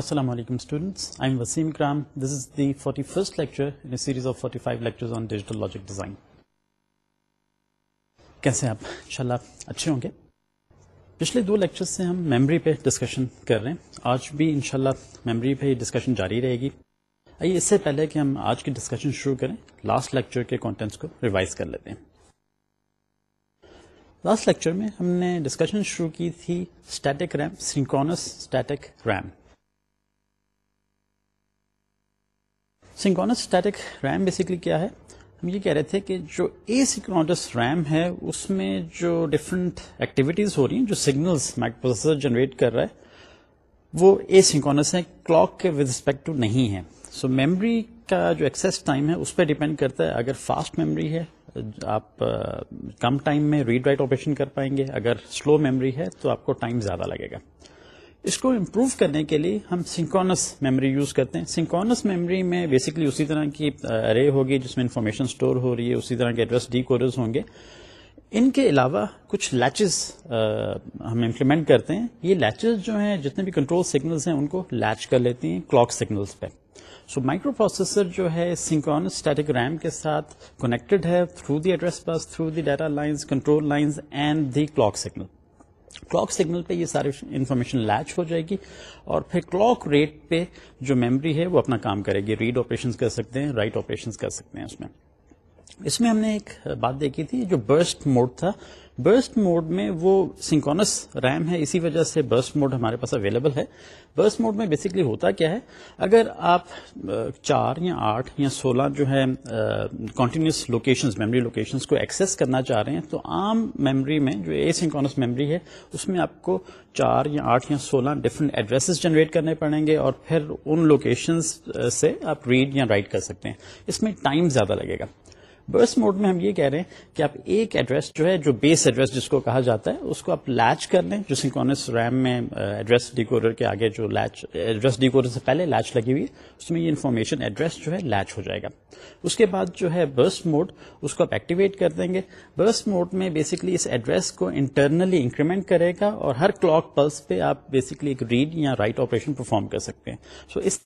Assalamu alaikum students. I'm Wasim Ikram. This is the 41st lecture in a series of 45 lectures on digital logic design. کیسے آپ؟ انشاءاللہ اچھے ہوں گے. پچھلے دو لیکچر سے ہم میموری پہ ڈسکشن کر رہے ہیں. آج بھی انشاءاللہ میموری پہ ڈسکشن جاری رہے گی. آئیے اس سے پہلے کہ ہم آج کی ڈسکشن شروع کریں. لاسٹ لیکچر کے کانٹینٹس کو ریوائز کر لیتے ہیں. لاسٹ لیکچر میں ہم نے ڈسکشن شروع کی تھی static RAM synchronous static RAM synchronous static RAM basically کیا ہے؟ ہم یہ کہہ رہے تھے کہ جو اے سیکونس ریم ہے، اس میں جو ڈفرنٹ ایکٹیویٹیز ہو رہی ہیں، جو سگنلس مائکروسیسر جنریٹ کر رہا ہے، وہ اے سنکونس ہے کلاک کے ود رسپیکٹ ٹو نہیں ہے سو میموری کا جو ایکسیس ٹائم ہے، اس پہ ڈیپینڈ کرتا ہے۔ اگر فاسٹ میموری ہے، آپ کم ٹائم میں ریڈ رائٹ آپریشن کر پائیں گے۔ اگر سلو میموری ہے، تو آپ کو ٹائم زیادہ لگے گا۔ اس کو امپروو کرنے کے لیے ہم سنکونس میموری یوز کرتے ہیں۔ سنکونس میموری میں بیسکلی اسی طرح کی رے ہوگی جس میں انفارمیشن اسٹور ہو رہی ہے، اسی طرح کے ایڈریس ڈی کوڈرز ہوں گے۔ ان کے علاوہ کچھ لیچز ہم امپلیمنٹ کرتے ہیں۔ یہ لیچز جو ہیں، جتنے بھی کنٹرول سگنلز ہیں، ان کو لیچ کر لیتی ہیں کلاک سگنلز پہ۔ سو مائکرو پروسیسر جو ہے سنکونس اسٹیٹک ریم کے ساتھ کنیکٹڈ ہے through the address bus through the data lines control lines and the clock signal clock signal پہ یہ ساری انفارمیشن لیچ ہو جائے گی اور پھر کلاک ریٹ پہ جو میموری ہے وہ اپنا کام کرے گی۔ ریڈ آپریشن کر سکتے ہیں، رائٹ آپریشن کر سکتے ہیں اس میں۔ اس میں ہم نے ایک بات دیکھی تھی جو برسٹ موڈ تھا۔ برسٹ موڈ میں وہ سنکونس ریم ہے، اسی وجہ سے برسٹ موڈ ہمارے پاس اویلیبل ہے۔ برسٹ موڈ میں بیسکلی ہوتا کیا ہے، اگر آپ چار یا آٹھ یا سولہ جو ہے کنٹینیوس لوکیشن میموری لوکیشنز کو ایکسس کرنا چاہ رہے ہیں، تو عام میموری میں جو اے سنکونس میموری ہے، اس میں آپ کو چار یا آٹھ یا سولہ ڈفرنٹ ایڈریسز جنریٹ کرنے پڑیں گے اور پھر ان لوکیشنز سے آپ ریڈ یا رائٹ کر سکتے ہیں۔ اس میں ٹائم زیادہ لگے گا۔ برس موڈ میں ہم یہ کہہ رہے ہیں کہ آپ ایک ایڈریس جو ہے، جو بیس ایڈریس جس کو کہا جاتا ہے، اس کو آپ لیچ کر لیں۔ جو سنکونس ریم میں ایڈریس ڈیکورر کے آگے جو لیچ ایڈریس ڈیکورر سے پہلے لیچ لگی ہوئی ہے، اس میں یہ انفارمیشن ایڈریس جو ہے لیچ ہو جائے گا۔ اس کے بعد جو ہے برس موڈ، اس کو آپ ایکٹیویٹ کر دیں گے۔ برس موڈ میں بیسکلی اس ایڈریس کو انٹرنلی انکریمنٹ کرے گا اور ہر کلاک پلس پہ آپ بیسکلی ایک ریڈ یا رائٹ آپریشن پرفارم کر سکتے ہیں۔ سو so اس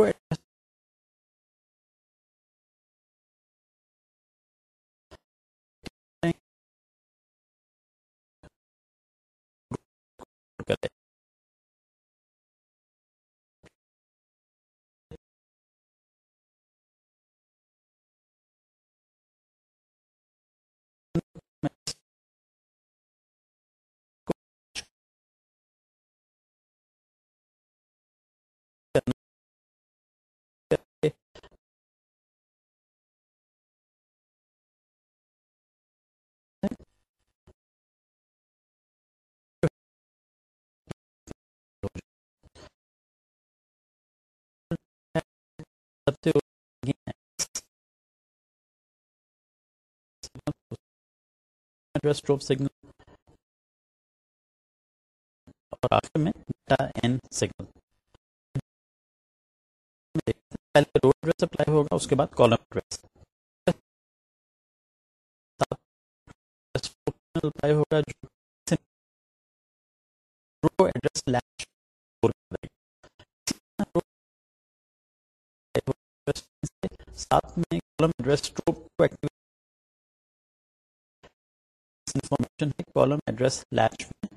Got it. اسٹروپ سگنل اور آخر میں ڈیٹا این سگنل پہلے روڈ ایڈریس اپلائی ہوگا، اس کے بعد کالم ایڈریس اپلائی ہوگا جو رو ایڈریس لیچ ساتھ میں کالم ایڈریس اسٹروپ کو ایکٹیویٹ انفارمیشن ہے کالم ایڈریس لیچ میں۔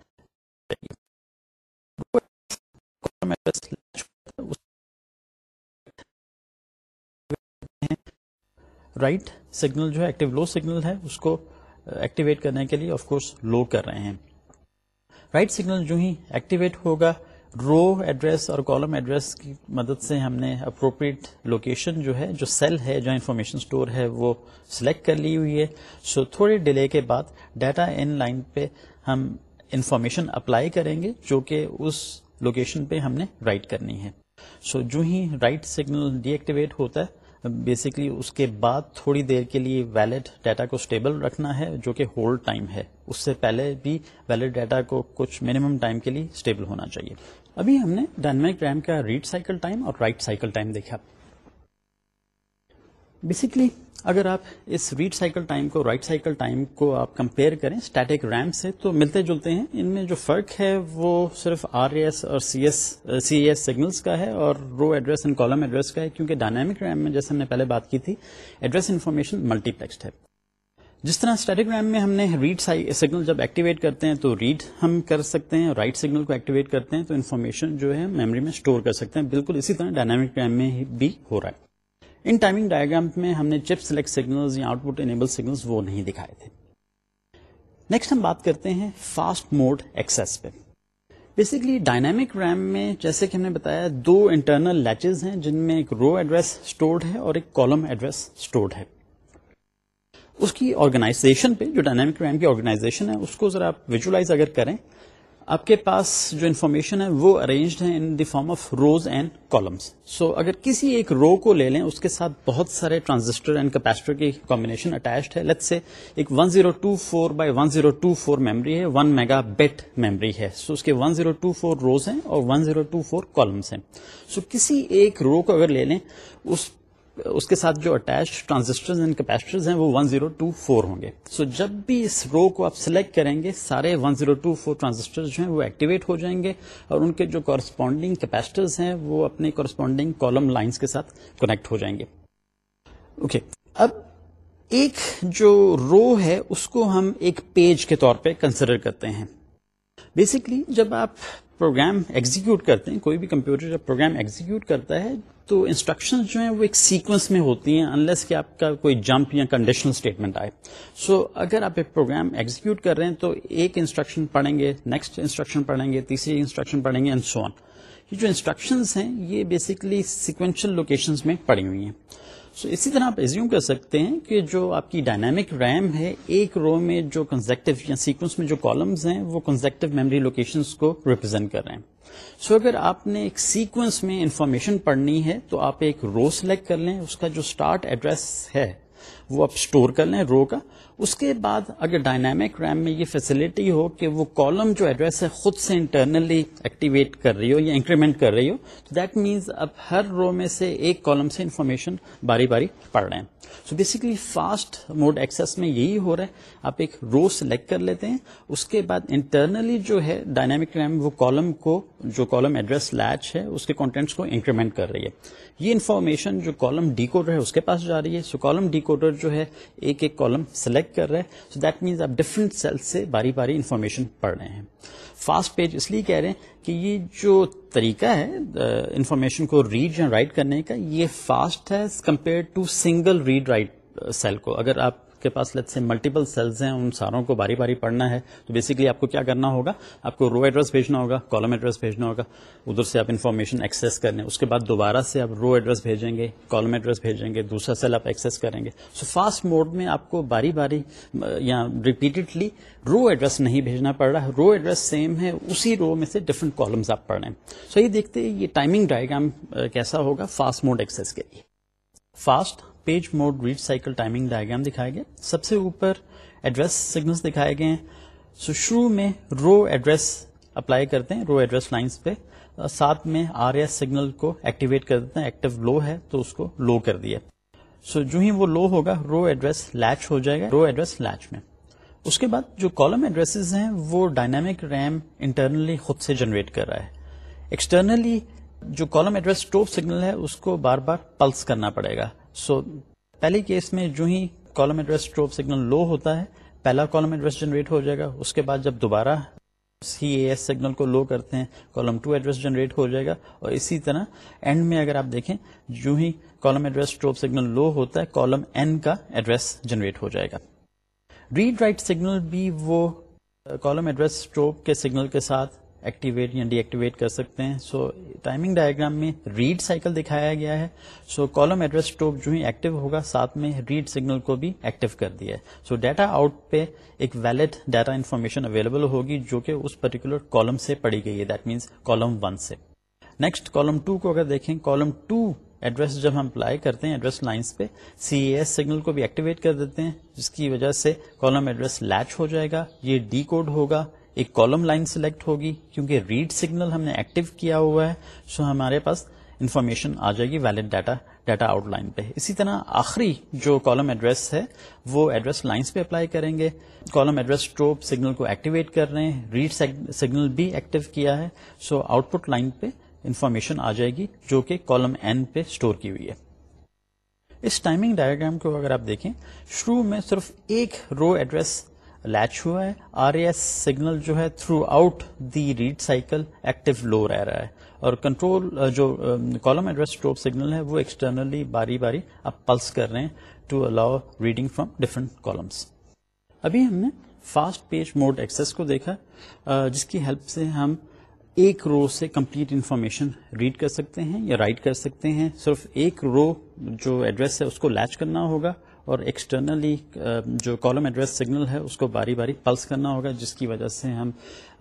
رائٹ سگنل جو ہے ایکٹیو لو سگنل ہے اس کو ایکٹیویٹ کرنے کے لیے آف کورس لو کر رہے ہیں رائٹ سگنل جو ہی ایکٹیویٹ ہوگا رو ایڈریس اور کالم ایڈریس کی مدد سے ہم نے اپروپریٹ لوکیشن جو ہے جو سیل ہے جو انفارمیشن اسٹور ہے وہ سلیکٹ کر لی ہوئی ہے۔ سو so, تھوڑے ڈیلے کے بعد ڈیٹا ان لائن پہ ہم انفارمیشن اپلائی کریں گے جو کہ اس لوکیشن پہ ہم نے رائٹ کرنی ہے۔ سو so, جو ہی رائٹ سگنل ڈی ایکٹیویٹ ہوتا ہے بیسکلی اس کے بعد تھوڑی دیر کے لیے ویلڈ ڈیٹا کو اسٹیبل رکھنا ہے جو کہ ہولڈ ٹائم ہے۔ اس سے پہلے بھی ویلڈ ڈیٹا کو کچھ منیمم ٹائم کے لیے اسٹیبل ہونا چاہیے۔ ابھی ہم نے ڈائنمک ریم کا ریڈ سائیکل ٹائم اور رائٹ سائیکل ٹائم دیکھا۔ بیسکلی اگر آپ اس ریڈ سائیکل ٹائم کو رائٹ سائیکل ٹائم کو آپ کمپیئر کریں اسٹیٹک ریم سے، تو ملتے جلتے ہیں۔ ان میں جو فرق ہے وہ صرف آر ایس اور C S C S signals کا ہے اور row address and column address کا ہے، کیونکہ ڈائنامک ریم میں جیسے ہم نے پہلے بات کی تھی ایڈریس انفارمیشن ملٹی پلیکسڈ ہے۔ جس طرح اسٹیٹک ریم میں ہم نے ریڈ سگنل جب ایکٹیویٹ کرتے ہیں تو ریڈ ہم کر سکتے ہیں رائٹ سگنل کو ایکٹیویٹ کرتے ہیں تو انفارمیشن جو ہے میموری میں اسٹور کر سکتے ہیں۔ بالکل اسی طرح ڈائنامک ریم میں بھی ہو رہا ہے۔ ان ٹائمنگ ڈائگرام میں ہم نے چپ سلیکٹ سگنل یا آؤٹ پٹ انیبل سگنل وہ نہیں دکھائے تھے۔ نیکسٹ ہم بات کرتے ہیں فاسٹ موڈ ایکسس پہ۔ بیسکلی ڈائنامک ریم میں جیسے کہ ہم نے بتایا دو انٹرنل لیچز ہیں جن میں ایک رو ایڈریس اسٹورڈ ہے اور ایک کالم ایڈریس اسٹورڈ ہے۔ اس کی آرگنائزیشن پہ، جو ڈائنامک ریم کی آرگنائزیشن ہے، اس کو ذرا آپ ویژلائز اگر کریں، آپ کے پاس جو انفارمیشن ہے، وہ ارینجڈ ہے in the form of rows and columns so اگر کسی ایک رو کو لے لیں، اس کے ساتھ بہت سارے ٹرانزسٹر اینڈ کیپیسٹر کی کمبینیشن اٹیچڈ ہے. لیٹ سے ایک 1024 بائی 1024 میموری ہے 1 میگا بیٹ میموری ہے سو اس کے 1024 روز ہیں اور 1024 کالمس ہیں. سو کسی ایک رو کو اگر لے لیں، اس اس کے ساتھ جو اٹیچ ٹرانزسٹر اینڈ کیپیسٹر ہیں وہ 1024 ہوں گے۔ سو so, جب بھی اس رو کو آپ سلیکٹ کریں گے سارے 1024 ٹرانزسٹر جو ہیں وہ ایکٹیویٹ ہو جائیں گے اور ان کے جو کورسپونڈنگ کیپیسٹرز ہیں وہ اپنے کورسپونڈنگ کالم لائنس کے ساتھ کنیکٹ ہو جائیں گے۔ Okay okay. اب ایک جو رو ہے اس کو ہم ایک پیج کے طور پہ کنسیڈر کرتے ہیں۔ بیسکلی جب آپ پروگرام ایگزیکیوٹ کرتے ہیں کوئی بھی کمپیوٹر جب پروگرام ایگزیکیوٹ کرتا ہے تو انسٹرکشن جو ہیں وہ ایک سیکوینس میں ہوتی ہیں انلیس کہ آپ کا کوئی جمپ یا کنڈیشنل اسٹیٹمنٹ آئے۔ سو so, اگر آپ ایک پروگرام ایگزیکیوٹ کر رہے ہیں تو ایک انسٹرکشن پڑھیں گے نیکسٹ انسٹرکشن پڑھیں گے تیسری انسٹرکشن پڑھیں گے اینڈ سو آن یہ جو انسٹرکشنز ہیں یہ بیسکلی سیکوینشل لوکیشنز میں پڑی ہوئی ہیں۔ سو so, اسی طرح آپ ایزیوم کر سکتے ہیں کہ جو آپ کی ڈائنامک ریم ہے ایک رو میں جو کنزیکٹو یا سیکوینس میں جو کالمز ہیں وہ کنزیکٹو میموری لوکیشنز کو ریپرزینٹ کر رہے ہیں۔ سو so, اگر آپ نے ایک سیکوینس میں انفارمیشن پڑھنی ہے تو آپ ایک رو سلیکٹ کر لیں۔ اس کا جو اسٹارٹ ایڈریس ہے وہ آپ اسٹور کر لیں رو کا۔ اس کے بعد اگر ڈائنامک ریم میں یہ فیسلٹی ہو کہ وہ کالم جو ایڈریس ہے خود سے انٹرنلی ایکٹیویٹ کر رہی ہو یا انکریمنٹ کر رہی ہو، تو دیٹ مینس اب ہر رو میں سے ایک کالم سے انفارمیشن باری باری پڑھ رہے ہیں۔ So basically fast mode access میں یہی ہو رہا ہے۔ آپ ایک رو سلیکٹ کر لیتے ہیں، اس کے بعد انٹرنلی جو ہے ڈائنامک ریم وہ کالم کو، جو کالم ایڈریس لیچ ہے، اس کے کانٹینٹس کو انکریمنٹ کر رہی ہے۔ یہ انفارمیشن جو کالم ڈی کوڈر ہے، اس کے پاس جا رہی ہے۔ سو کالم ڈی کوڈر جو ہے، ایک ایک کالم سلیکٹ کر رہا ہے سو دیٹ مینس آپ ڈفرنٹ سیل سے باری باری انفارمیشن پڑھ رہے ہیں۔ فاسٹ پیج اس لیے کہہ رہے ہیں کہ یہ جو طریقہ ہے انفارمیشن کو ریڈ یا رائٹ کرنے کا، یہ فاسٹ ہے compare to single read write cell کو۔ اگر آپ کے پاس لیٹ سے ملٹیپل سیلز ہیں، ان ساروں کو باری باری پڑھنا ہے، تو بیسکلی آپ کو کیا کرنا ہوگا، آپ کو رو ایڈریس بھیجنا ہوگا کالم ایڈریس بھیجنا ہوگا، ادھر سے آپ انفارمیشن ایکسیس کرنے، اس کے بعد دوبارہ سے آپ رو ایڈریس بھیجیں گے کالم ایڈریس بھیجیں گے، دوسرا سیل آپ ایکسیس کریں گے. سو فاسٹ موڈ میں آپ کو باری باری، یا ریپیٹڈلی رو ایڈریس نہیں بھیجنا پڑ رہا ہے رو ایڈریس سیم ہے، اسی رو میں سے ڈفرنٹ کالمز آپ پڑھ رہے ہیں. سو یہ دیکھتے یہ ٹائمنگ ڈائگرام کیسا ہوگا فاسٹ موڈ ایکسیس کے لیے. Fast page mode read cycle timing diagram دکھائے گئے۔ سب سے اوپر ایڈریس سگنلس دکھائے گئے۔ ہیں سو شروع میں رو ایڈریس اپلائی کرتے ہیں۔ رو ایڈریس لائنس پہ۔ ساتھ میں آر ایس سگنل کو ایکٹیویٹ کر دیتے ہیں۔ ایکٹیو لو ہے تو اس کو لو کر دیا سو جو ہی وہ لو ہوگا رو ایڈریس لیچ ہو جائے گا۔ رو ایڈریس لیچ میں۔ اس کے بعد جو کالم ایڈریس ہیں، وہ ڈائنامک ریم انٹرنلی خود سے جنریٹ کر رہا ہے۔ ایکسٹرنلی جو کالم ایڈریس اسٹوپ سگنل ہے، اس کو بار بار پلس کرنا پڑے گا۔ سو so, پہلے کیس میں جو ہی column address strobe signal low ہوتا ہے پہلا کالم ایڈریس جنریٹ ہو جائے گا اس کے بعد جب دوبارہ سی اے ایس سگنل کو لو کرتے ہیں کالم ٹو ایڈریس جنریٹ ہو جائے گا اور اسی طرح اینڈ میں اگر آپ دیکھیں جو ہی column address strobe signal low ہوتا ہے کالم این کا ایڈریس جنریٹ ہو جائے گا۔ ریڈ رائٹ سگنل بھی وہ کالم ایڈریس اسٹروپ کے سگنل کے ساتھ ایکٹیویٹ یا ڈی ایکٹیویٹ کر سکتے ہیں. سو ٹائمنگ ڈائگرام میں ریڈ سائیکل دکھایا گیا ہے. سو کالم ایڈریس اسٹوپ جو ہی ایکٹیو ہوگا، ساتھ میں ریڈ سگنل کو بھی ایکٹیو کر دیا ہے. سو ڈیٹا آؤٹ پہ ایک ویلڈ ڈیٹا انفارمیشن اویلیبل ہوگی جو کہ اس پرٹیکولر کالم سے پڑی گئی ہے. دیٹ مینس کالم ون سے. نیکسٹ کالم ٹو کو اگر دیکھیں کالم ٹو ایڈریس جب ہم اپلائی کرتے ہیں ایڈریس لائنس پہ سی ایس سگنل کو بھی ایکٹیویٹ کر دیتے ہیں، جس کی وجہ سے کالم ایڈریس لیچ ہو جائے گا. یہ ڈی کوڈ ہوگا. ایک کالم لائن سلیکٹ ہوگی، کیونکہ ریڈ سگنل ہم نے ایکٹیو کیا ہوا ہے سو ہمارے پاس انفارمیشن آ جائے گی valid data data out line پہ۔ اسی طرح آخری جو کالم ایڈریس ہے، وہ ایڈریس لائنس پہ اپلائی کریں گے۔ کالم ایڈریس اسٹروپ سگنل کو ایکٹیویٹ کر رہے ہیں۔ ریڈ سگنل بھی ایکٹیو کیا ہے سو آؤٹ پٹ لائن پہ انفارمیشن آ جائے گی، جو کہ کالم این پہ اسٹور کی ہوئی ہے۔ اس ٹائمنگ ڈائگرام کو اگر آپ دیکھیں، شروع میں صرف ایک رو ایڈریس لیچ ہوا ہے۔ آر اے ایس سگنل جو ہے throughout the read cycle active low رہ رہا ہے۔ اور کنٹرول جو کالم ایڈریس اسٹروپ سگنل ہے، وہ ایکسٹرنلی باری باری آپ پلس کر رہے ہیں to allow reading from different columns ابھی ہم نے فاسٹ پیج موڈ ایکسس کو دیکھا۔ جس کی ہیلپ سے ہم ایک رو سے کمپلیٹ انفارمیشن ریڈ کر سکتے ہیں یا رائٹ کر سکتے ہیں۔ صرف ایک رو جو ایڈریس ہے، اس کو لیچ کرنا ہوگا۔ اور ایکسٹرنلی uh, جو کالم ایڈریس سگنل ہے، اس کو باری باری پلس کرنا ہوگا، جس کی وجہ سے ہم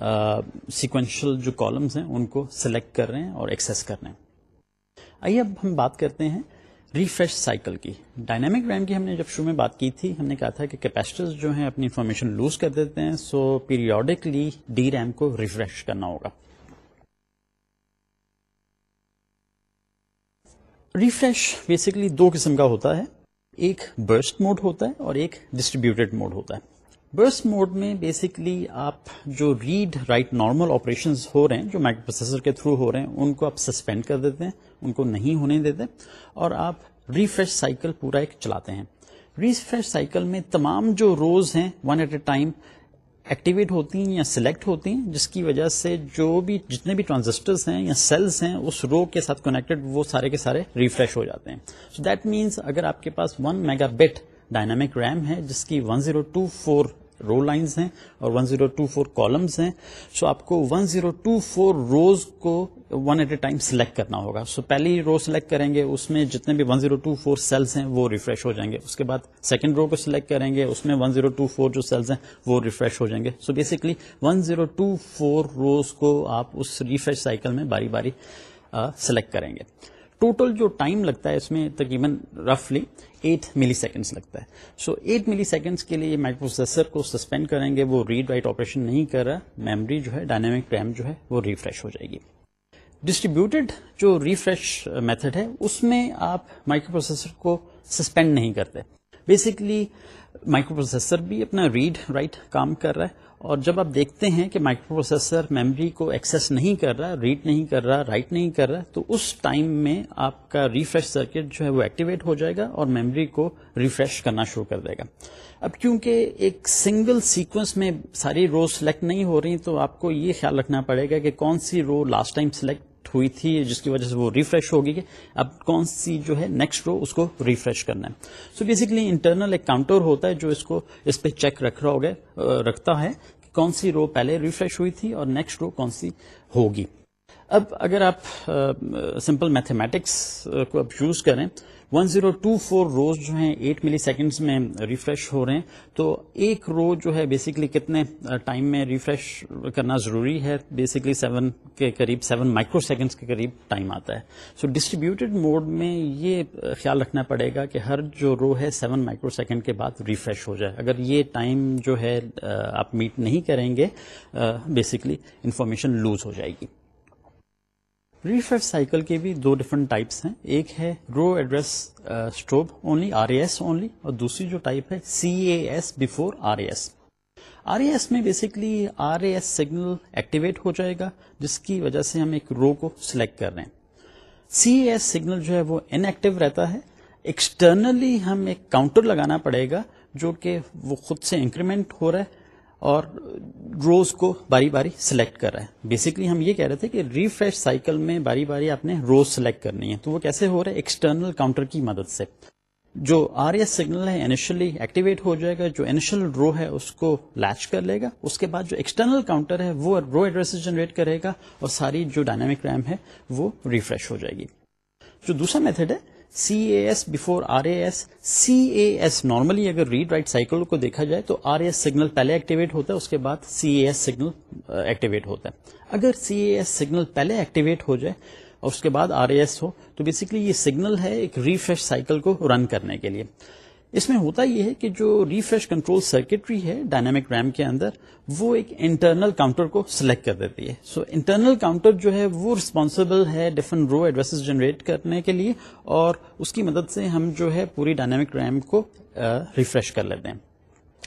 uh, سیکوینشل جو کالمز ہیں، ان کو سلیکٹ کر رہے ہیں اور ایکسس کر رہے ہیں۔ آئیے اب ہم بات کرتے ہیں ریفریش سائیکل کی۔ ڈائنامک ریم کی ہم نے جب شروع میں بات کی تھی، ہم نے کہا تھا کہ کیپیسٹرز جو ہیں، اپنی انفارمیشن لوز کر دیتے ہیں سو پیریوڈکلی ڈی ریم کو ریفریش کرنا ہوگا۔ ریفریش بیسکلی دو قسم کا ہوتا ہے۔ ایک برسٹ موڈ ہوتا ہے اور ایک ڈسٹریبیوٹیڈ موڈ ہوتا ہے۔ برسٹ موڈ میں بیسکلی آپ جو ریڈ رائٹ نارمل آپریشن ہو رہے ہیں، جو مائکرو پروسیسر کے تھرو ہو رہے ہیں، ان کو آپ سسپینڈ کر دیتے ہیں، ان کو نہیں ہونے دیتے اور آپ ریفریش سائیکل پورا ایک چلاتے ہیں۔ ریفریش سائیکل میں تمام جو روز ہیں one at a time activate ہوتی ہیں یا سلیکٹ ہوتی ہیں، جس کی وجہ سے جو بھی جتنے بھی ٹرانزسٹرز ہیں یا سیلز ہیں، اس رو کے ساتھ کنیکٹڈ وہ سارے کے سارے ریفریش ہو جاتے ہیں۔ سو دیٹ مینس اگر آپ کے پاس one megabit dynamic RAM ہے، جس کی one zero two four row lines ہیں اور 1024 کالمز ہیں سو آپ کو 1024 روز کو one at a time select کرنا ہوگا۔ سو پہلی رو سلیکٹ کریں گے، اس میں جتنے بھی 1024 سیلز ہیں، وہ ریفریش ہو جائیں گے۔ اس کے بعد سیکنڈ رو کو سلیکٹ کریں گے، اس میں 1024 جو سیلز ہیں، وہ ریفریش ہو جائیں گے۔ سو بیسکلی 1024 روز کو آپ اس ریفریش سائیکل میں باری باری سلیکٹ کریں گے۔ ٹوٹل جو ٹائم لگتا ہے اس میں تقریباً رفلی ایٹ ملی سیکنڈس لگتا ہے۔ سو ایٹ ملی سیکنڈس کے لیے مائکرو پروسیسر کو سسپینڈ کریں گے، وہ ریڈ رائٹ آپریشن نہیں کر رہا میموری جو ہے ڈائنامک ریم جو ہے، وہ ریفریش ہو جائے گی۔ ڈسٹریبیوٹیڈ جو ریفریش میتھڈ ہے، اس میں آپ مائکرو پروسیسر کو سسپینڈ نہیں کرتے۔ بیسکلی مائکرو پروسیسر بھی اپنا ریڈ، رائٹ کام کر رہا ہے اور جب آپ دیکھتے ہیں کہ مائکرو پروسیسر میموری کو ایکسس نہیں کر رہا، ریڈ نہیں کر رہا، رائٹ نہیں کر رہا، تو اس ٹائم میں آپ کا ریفریش سرکٹ جو ہے وہ ایکٹیویٹ ہو جائے گا اور میموری کو ریفریش کرنا شروع کر دے گا۔ اب کیونکہ ایک سنگل سیکوینس میں ساری رو سلیکٹ نہیں ہو رہی، تو آپ کو یہ خیال رکھنا پڑے گا کہ کون سی رو لاسٹ ٹائم سلیکٹ ہوئی تھی، جس کی وجہ سے وہ ریفریش ہوگی اب کون سی جو ہے نیکسٹ رو اس کو ریفریش کرنا ہے۔ سو بیسکلی انٹرنل ایک کاؤنٹر ہوتا ہے جو اس کو اس پہ چیک رکھ رہا ہوگا، رکھتا ہے کون سی رو پہلے ریفریش ہوئی تھی اور نیکسٹ رو کون سی ہوگی۔ اب اگر آپ سمپل میتھمیٹکس کو اب یوز کریں one zero two four rows جو ہیں ایٹ ملی سیکنڈز میں ریفریش ہو رہے ہیں، تو ایک رو جو ہے بیسکلی کتنے ٹائم میں ریفریش کرنا ضروری ہے؟ بیسکلی سیون کے قریب سیون مائکرو سیکنڈز کے قریب ٹائم آتا ہے۔ سو ڈسٹریبیوٹیڈ موڈ میں یہ خیال رکھنا پڑے گا کہ ہر جو رو ہے سیون مائکرو سیکنڈ کے بعد ریفریش ہو جائے۔ اگر یہ ٹائم جو ہے آپ میٹ نہیں کریں گے بیسکلی انفارمیشن لوز ہو جائے گی۔ ریفریش سائیکل کے بھی دو ڈفرنٹ ٹائپس ہیں۔ ایک ہے row address strobe only R A S only اور دوسری جو ٹائپ ہے C A S before R A S R A S میں basically R A S signal activate ہو جائے گا، جس کی وجہ سے ہم ایک رو کو سلیکٹ کر رہے ہیں۔ سی اے ایس سگنل جو ہے وہ ان ایکٹیو رہتا ہے۔ ایکسٹرنلی ہم ایک کاؤنٹر لگانا پڑے گا، جو کہ وہ خود سے انکریمنٹ ہو رہا ہے۔ اور روز کو باری باری سلیکٹ کر رہا ہے بیسکلی ہم یہ کہہ رہے تھے کہ ریفریش سائیکل میں باری باری آپ نے روز سلیکٹ کرنی ہے تو وہ کیسے ہو رہا ہے ایکسٹرنل کاؤنٹر کی مدد سے۔ جو آر ایس سگنل ہے انیشلی ایکٹیویٹ ہو جائے گا، جو انیشل رو ہے اس کو لیچ کر لے گا۔ اس کے بعد جو ایکسٹرنل کاؤنٹر ہے وہ رو ایڈریس جنریٹ کرے گا اور ساری جو ڈائنامک ریم ہے وہ ریفریش ہو جائے گی۔ جو دوسرا میتھڈ ہے C A S before R A S C A S normally اگر ریڈ رائٹ سائیکل کو دیکھا جائے تو آر اے ایس سگنل پہلے ایکٹیویٹ ہوتا ہے، اس کے بعد C A S signal activate ہوتا ہے۔ اگر سی اے ایس سگنل پہلے ایکٹیویٹ ہو جائے اور اس کے بعد آر اے ایس ہو، تو بیسکلی یہ سگنل ہے ایک ریفریش سائیکل کو رن کرنے کے لیے۔ اس میں ہوتا یہ ہے کہ جو ریفریش کنٹرول سرکٹری ہے ڈائنامک ریم کے اندر، وہ ایک انٹرنل کاؤنٹر کو سلیکٹ کر دیتی ہے۔ سو انٹرنل کاؤنٹر جو ہے وہ ریسپانسبل ہے ڈفرنٹ رو ایڈریس جنریٹ کرنے کے لیے اور اس کی مدد سے ہم جو ہے پوری ڈائنامک ریم کو ریفریش کر لیتے ہیں۔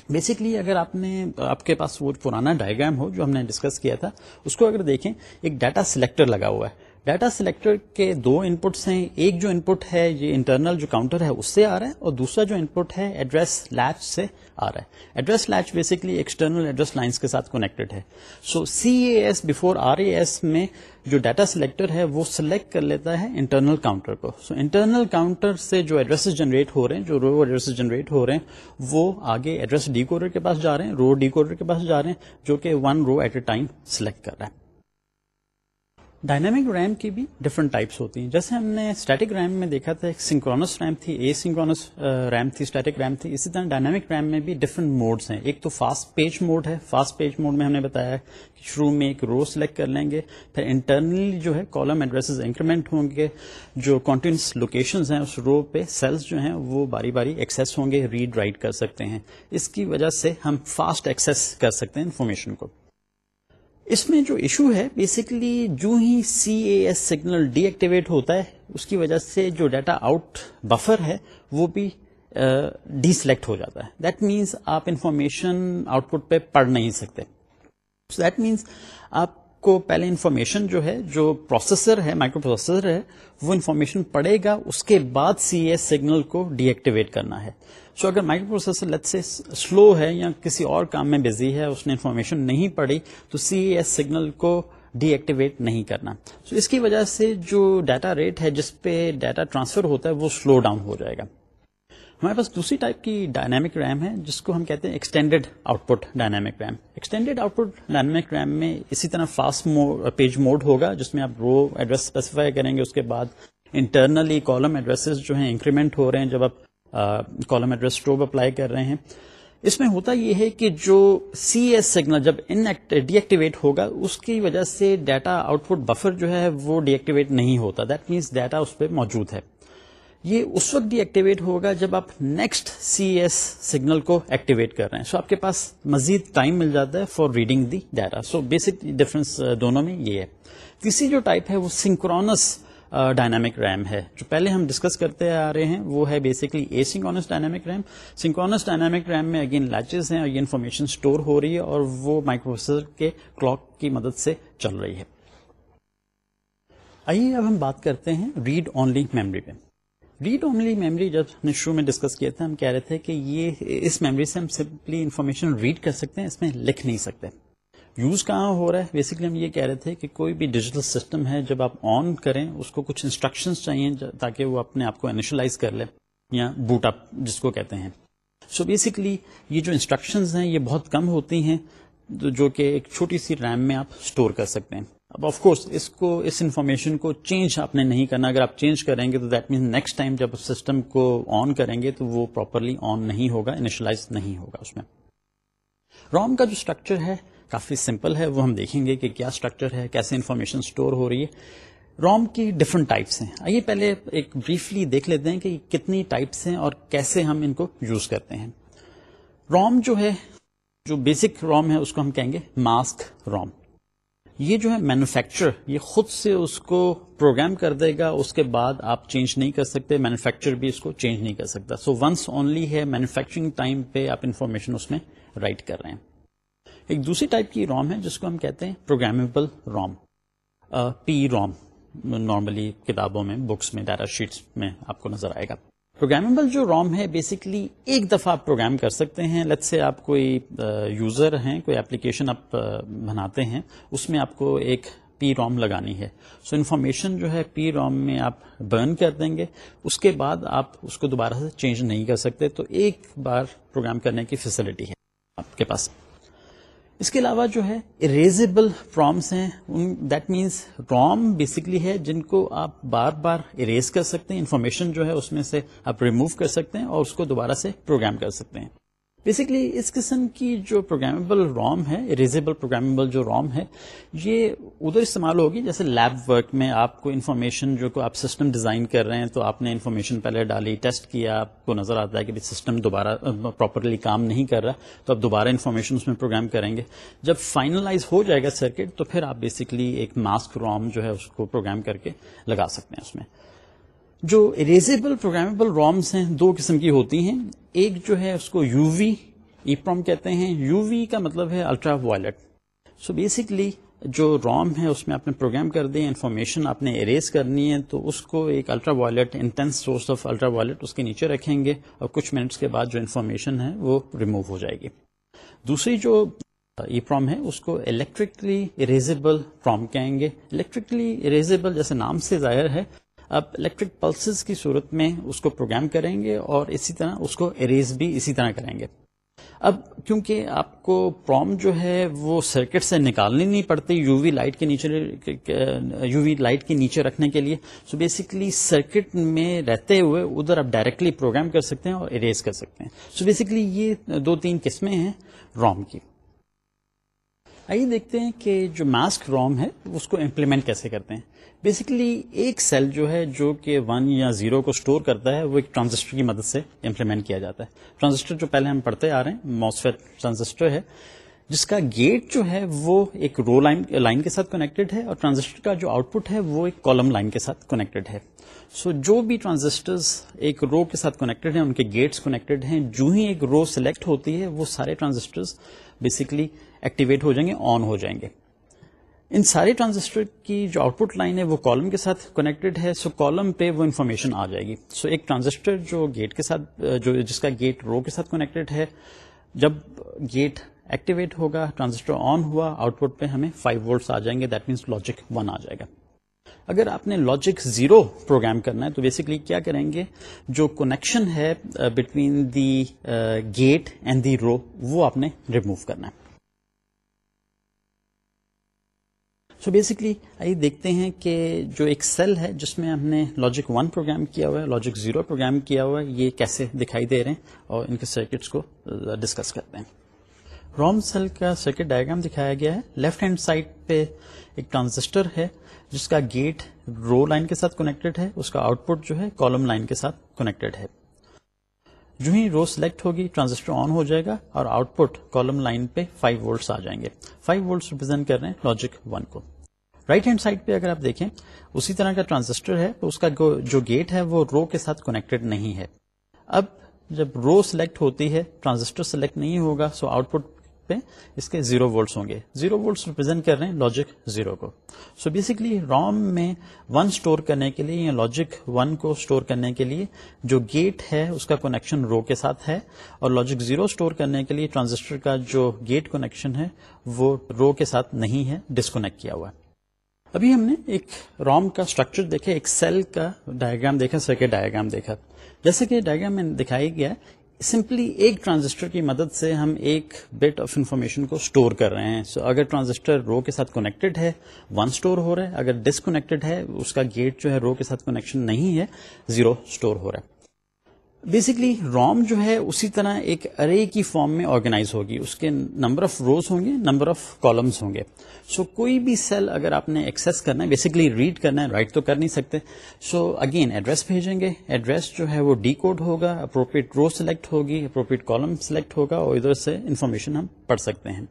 بیسکلی اگر آپ نے، آپ کے پاس وہ پرانا ڈائگرام ہو جو ہم نے ڈسکس کیا تھا، اس کو اگر دیکھیں، ایک ڈاٹا سلیکٹر لگا ہوا ہے۔ ڈیٹا سلیکٹر کے دو انپٹس ہیں، ایک جو انپٹ ہے یہ انٹرنل جو کاؤنٹر ہے اس سے آ رہا ہے اور دوسرا جو انپٹ ہے ایڈریس لیچ سے آ رہا ہے۔ Address latch basically external address lines کے ساتھ کنیکٹڈ ہے۔ So C A S before R A S میں جو ڈیٹا سلیکٹر ہے وہ سلیکٹ کر لیتا ہے انٹرنل کاؤنٹر کو۔ سو انٹرنل کاؤنٹر سے جو ایڈریس جنریٹ ہو رہے ہیں، جو رو ایڈریس جنریٹ ہو رہے ہیں، وہ آگے ایڈریس ڈی کوڈر کے پاس جا رہے ہیں رو ڈی کوڈر کے پاس جا رہے ہیں، جو کہ one row at a time select کر رہا ہے۔ ڈائنامک ریم کی بھی ڈفرنٹ ٹائپس ہوتی ہیں۔ جیسے ہم نے اسٹیٹک ریم میں دیکھا تھا، ایک سنکرونس ریم تھی اے سنکرونس ریم تھی اسٹیٹک ریم تھی۔ اسی طرح ڈائنامک ریم میں بھی ڈفرنٹ موڈس ہیں۔ ایک تو فاسٹ پیج موڈ ہے۔ فاسٹ پیج موڈ میں ہم نے بتایا کہ شروع میں ایک رو سلیکٹ کر لیں گے، پھر انٹرنلی جو ہے کالم ایڈریس انکریمنٹ ہوں گے۔ جو کانٹینس لوکیشنز ہیں، اس رو پہ سیلس جو ہیں، وہ باری باری ایکسیس ہوں گے ریڈ رائٹ کر سکتے ہیں۔ اس کی وجہ سے ہم فاسٹ ایکسیس کر سکتے ہیں انفارمیشن کو۔ اس میں جو ایشو ہے بیسکلی جو ہی C A S signal deactivate ہوتا ہے، اس کی وجہ سے جو ڈیٹا آؤٹ بفر ہے، وہ بھی ڈی سلیکٹ ہو جاتا ہے. دیٹ مینس آپ انفارمیشن آؤٹ پٹ پہ پڑھ نہیں سکتے. دیٹ مینس آپ کو پہلے انفارمیشن جو ہے، جو پروسیسر ہے مائکرو پروسیسر ہے، وہ انفارمیشن پڑے گا، اس کے بعد سی ایس سگنل کو ڈی ایکٹیویٹ کرنا ہے. سو اگر مائکرو پروسیسر لیٹ سے سلو ہے یا کسی اور کام میں بزی ہے، اس نے انفارمیشن نہیں پڑی تو سی ایس سگنل کو ڈی ایکٹیویٹ نہیں کرنا۔ سو اس کی وجہ سے جو ڈیٹا ریٹ ہے، جس پہ ڈیٹا ٹرانسفر ہوتا ہے، وہ سلو ڈاؤن ہو جائے گا۔ ہمارے پاس دوسری ٹائپ کی ڈائنامک ریم ہے، جس کو ہم کہتے ہیں extended output dynamic RAM extended output dynamic RAM میں اسی طرح فاسٹ پیج موڈ ہوگا، جس میں آپ رو ایڈریس اسپیسیفائی کریں گے، اس کے بعد انٹرنلی کالم ایڈریس جو ہیں انکریمنٹ ہو رہے ہیں۔ جب آپ کالم ایڈریس اسٹوب اپلائی کر رہے ہیں۔ اس میں ہوتا یہ ہے کہ جو سی ایس سگنل جب ان ڈی ایکٹیویٹ ہوگا، اس کی وجہ سے ڈیٹا آؤٹ پٹ بفر جو ہے وہ ڈی ایکٹیویٹ نہیں ہوتا۔ دیٹ مینس ڈیٹا اس پہ موجود ہے۔ یہ اس وقت ڈی ایکٹیویٹ ہوگا جب آپ نیکسٹ سی ایس سگنل کو ایکٹیویٹ کر رہے ہیں۔ سو so آپ کے پاس مزید ٹائم مل جاتا ہے for reading the data so basic difference دونوں میں یہ ہے۔ تیسری جو ٹائپ ہے وہ سنکرونس ڈائنامک ریم ہے۔ جو پہلے ہم ڈسکس کرتے آ رہے ہیں، وہ ہے basically asynchronous dynamic RAM synchronous dynamic RAM میں اگین لیچز ہیں اور یہ انفارمیشن اسٹور ہو رہی ہے اور وہ مائکروسر کے کلاک کی مدد سے چل رہی ہے۔ آئیے اب ہم بات کرتے ہیں ریڈ اونلی میموری پہ۔ ریڈ اونلی میموری جب ہم نے شروع میں ڈسکس کیا تھا، ہم کہہ رہے تھے کہ یہ اس میموری سے ہم سمپلی انفارمیشن ریڈ کر سکتے ہیں، اس میں لکھ نہیں سکتے۔ یوز کہاں ہو رہا ہے؟ بیسکلی ہم یہ کہہ رہے تھے کہ کوئی بھی ڈیجیٹل سسٹم ہے، جب آپ آن کریں، اس کو کچھ انسٹرکشنز چاہیے تاکہ وہ اپنے آپ کو انیشلائز کر لے، یا بوٹ اپ جس کو کہتے ہیں۔ سو so بیسکلی یہ جو انسٹرکشنز ہیں، یہ بہت کم ہوتی ہیں، جو کہ ایک چھوٹی سی ریم میں آپ اسٹور کر سکتے ہیں۔ اب آف کورس اس کو اس انفارمیشن کو چینج آپ نے نہیں کرنا۔ اگر آپ چینج کریں گے تو دیٹ مینس نیکسٹ ٹائم جب سسٹم کو آن کریں گے تو وہ پراپرلی آن نہیں ہوگا انیشلائز نہیں ہوگا اس میں۔ روم کا جو اسٹرکچر ہے کافی سمپل ہے، وہ ہم دیکھیں گے کہ کیا اسٹرکچر ہے، کیسے انفارمیشن اسٹور ہو رہی ہے۔ روم کی ڈفرنٹ ٹائپس ہیں۔ آئیے پہلے ایک بریفلی دیکھ لیتے ہیں کہ کتنی ٹائپس ہیں اور کیسے ہم ان کو یوز کرتے ہیں۔ روم جو ہے، جو بیسک روم ہے، اس کو ہم کہیں گے ماسک روم یہ جو ہے مینوفیکچر یہ خود سے اس کو پروگرام کر دے گا، اس کے بعد آپ چینج نہیں کر سکتے مینوفیکچر بھی اس کو چینج نہیں کر سکتا۔ سو ونس اونلی ہے مینوفیکچرنگ ٹائم پہ آپ انفارمیشن اس میں رائٹ کر رہے ہیں۔ ایک دوسری ٹائپ کی روم ہے جس کو ہم کہتے ہیں پروگرامیبل روم پی روم نارملی کتابوں میں بکس میں ڈیٹا شیٹس میں آپ کو نظر آئے گا. پروگرامیبل جو روم ہے بیسکلی ایک دفعہ آپ پروگرام کر سکتے ہیں. لت سے آپ کوئی یوزر ہیں، کوئی اپلیکیشن آپ بناتے ہیں، اس میں آپ کو ایک پی روم لگانی ہے. سو so انفارمیشن جو ہے پی روم میں آپ برن کر دیں گے. اس کے بعد آپ اس کو دوبارہ سے چینج نہیں کر سکتے. تو ایک بار پروگرام کرنے کی فیسلٹی ہے آپ کے پاس. اس کے علاوہ جو ہے اریزیبل پرومس ہیں دیٹ مینس روم بیسکلی ہے جن کو آپ بار بار اریز کر سکتے ہیں انفارمیشن جو ہے اس میں سے آپ ریموو کر سکتے ہیں اور اس کو دوبارہ سے پروگرام کر سکتے ہیں۔ بیسکلی اس قسم کی جو پروگرامیبل روم ہے اریزیبل پروگرامیبل جو روم ہے، یہ ادھر استعمال ہوگی جیسے لیب ورک میں آپ کو انفارمیشن جو آپ سسٹم ڈیزائن کر رہے ہیں تو آپ نے انفارمیشن پہلے ڈالی ٹیسٹ کیا، آپ کو نظر آتا ہے کہ سسٹم دوبارہ پراپرلی کام نہیں کر رہا تو آپ دوبارہ انفارمیشن اس میں پروگرام کریں گے۔ جب فائنلائز ہو جائے گا سرکٹ تو پھر آپ بیسکلی ایک ماسک روم جو ہے اس کو پروگرام کر کے لگا سکتے ہیں اس میں۔ جو اریزیبل پروگرامیبل رومس ہیں، دو قسم کی ہوتی ہیں. ایک جو ہے اس کو یو وی ای پروم کہتے ہیں. یو وی کا مطلب ہے الٹرا وائلٹ سو بیسکلی جو روم ہے، اس میں آپ نے پروگرام کر دیا انفارمیشن آپ نے اریز کرنی ہے، تو اس کو ایک ultraviolet intense source of ultraviolet اس کے نیچے رکھیں گے اور کچھ منٹس کے بعد جو انفارمیشن ہے، وہ ریموو ہو جائے گی. دوسری جو ای پروم ہے، اس کو الیکٹرکلی اریزیبل پروم کہیں گے. الیکٹرکلی اریزیبل جیسے نام سے ظاہر ہے اب الیکٹرک پلسز کی صورت میں اس کو پروگرام کریں گے اور اسی طرح اس کو اریز بھی اسی طرح کریں گے۔ اب کیونکہ آپ کو پروم جو ہے وہ سرکٹ سے نکالنی نہیں پڑتی یو وی لائٹ کے نیچے یو وی لائٹ کے نیچے رکھنے کے لیے۔ سو بیسکلی سرکٹ میں رہتے ہوئے ادھر آپ ڈائریکٹلی پروگرام کر سکتے ہیں اور اریز کر سکتے ہیں۔ سو بیسکلی یہ دو تین قسمیں ہیں روم کی۔ آئیے دیکھتے ہیں کہ جو ماسک روم ہے اس کو امپلیمنٹ کیسے کرتے ہیں۔ بیسکلی ایک سیل جو ہے جو کہ ون یا زیرو کو اسٹور کرتا ہے وہ ایک ٹرانزسٹر کی مدد سے امپلیمنٹ کیا جاتا ہے۔ ٹرانزسٹر جو پہلے ہم پڑھتے آ رہے ہیں موسفیٹ ٹرانزسٹر ہے۔ جس کا گیٹ جو ہے وہ ایک رو لائن لائن کے ساتھ کنیکٹڈ ہے اور ٹرانزسٹر کا جو آؤٹ پٹ ہے وہ ایک کالم لائن کے ساتھ کنیکٹڈ ہے۔ سو so, جو بھی ٹرانزسٹر ایک رو کے ساتھ کنیکٹڈ ہیں ان کے گیٹس کنیکٹڈ ہیں جو ہی ایک رو سلیکٹ ہوتی ہے وہ سارے ٹرانزسٹر بیسکلی ایکٹیویٹ ہو جائیں گے آن ہو جائیں گے۔ ان سارے ٹرانزسٹر کی جو آؤٹ پٹ لائن ہے وہ کالم کے ساتھ کنیکٹڈ ہے سو کالم پہ وہ انفارمیشن آ جائے گی۔ سو ایک ٹرانزسٹر جو گیٹ کے ساتھ، جو جس کا گیٹ رو کے ساتھ کنیکٹڈ ہے، جب گیٹ ایکٹیویٹ ہوگا ٹرانزسٹر آن ہوا آؤٹ پٹ پہ ہمیں 5 وولٹس آ جائیں گے دیٹ مینس لاجک ون آ جائے گا۔ اگر آپ نے لاجک زیرو پروگرام کرنا ہے، تو بیسکلی کیا کریں گے؟ جو کنیکشن ہے between the gate and the row وہ آپ نے ریموو کرنا ہے۔ سو بیسکلی آئیے دیکھتے ہیں کہ جو ایک سیل ہے جس میں ہم نے لاجک ون پروگرام کیا ہوا ہے لاجک زیرو پروگرام کیا ہوا ہے، یہ کیسے دکھائی دے رہے ہیں؟ اور ان کے سرکٹس کو ڈسکس کرتے ہیں۔ روم سیل کا سرکٹ ڈائگرام دکھایا گیا ہے۔ لیفٹ ہینڈ سائڈ پہ ایک ٹرانزسٹر ہے، جس کا گیٹ رو لائن کے ساتھ کنیکٹڈ ہے۔ اس کا آؤٹ پٹ جو ہے کالم لائن کے ساتھ کنیکٹڈ ہے۔ جو ہی رو سلیکٹ ہوگی ٹرانزسٹر آن ہو جائے گا اور آؤٹ پٹ کالم لائن پہ 5 وولٹس آ جائیں گے۔ 5 وولٹس ریپرزینٹ کر رہے ہیں لاجک ون کو۔ رائٹ ہینڈ سائڈ پہ اگر آپ دیکھیں، اسی طرح کا ٹرانزسٹر ہے تو اس کا جو گیٹ ہے، وہ رو کے ساتھ کنیکٹڈ نہیں ہے۔ اب جب رو سلیکٹ ہوتی ہے ٹرانزسٹر سلیکٹ نہیں ہوگا سو آؤٹ پٹ پہ اس کے زیرو وولٹس ہوں گے۔ زیرو وولٹس ریپرزینٹ کر رہے ہیں لاجک زیرو کو۔ سو بیسکلی روم میں ون اسٹور کرنے کے لیے یا لاجک ون کو اسٹور کرنے کے لیے جو گیٹ ہے، اس کا کنیکشن رو کے ساتھ ہے۔ اور لاجک زیرو اسٹور کرنے کے لیے ٹرانزسٹر کا جو گیٹ کنیکشن ہے، وہ رو کے ساتھ نہیں ہے ڈسکونیکٹ کیا ہوا ہے۔ ابھی ہم نے ایک روم کا اسٹرکچر دیکھا ایک سیل کا ڈائگرام دیکھا سرکٹ ڈائگرام دیکھا۔ جیسے کہ ڈائگرام میں دکھائی گیا سمپلی ایک ٹرانزسٹر کی مدد سے ہم ایک بٹ آف انفارمیشن کو اسٹور کر رہے ہیں۔ سو so, اگر ٹرانزسٹر رو کے ساتھ کنیکٹڈ ہے ون اسٹور ہو رہا ہے۔ اگر ڈسکنیکٹڈ ہے اس کا گیٹ جو ہے رو کے ساتھ کنیکشن نہیں ہے زیرو اسٹور ہو رہا ہے۔ بیسکلی روم جو ہے اسی طرح ایک ارے کی فارم میں آرگنائز ہوگی۔ اس کے نمبر آف روز ہوں گے نمبر آف کالمس ہوں گے۔ سو so, کوئی بھی سیل اگر آپ نے ایکسس کرنا ہے بیسکلی ریڈ کرنا ہے رائٹ تو کر نہیں سکتے۔ سو اگین ایڈریس بھیجیں گے۔ ایڈریس جو ہے وہ ڈی کوڈ ہوگا اپروپریٹ رو سلیکٹ ہوگی اپروپریٹ کالم سلیکٹ ہوگا اور ادھر سے انفارمیشن ہم پڑھ سکتے ہیں۔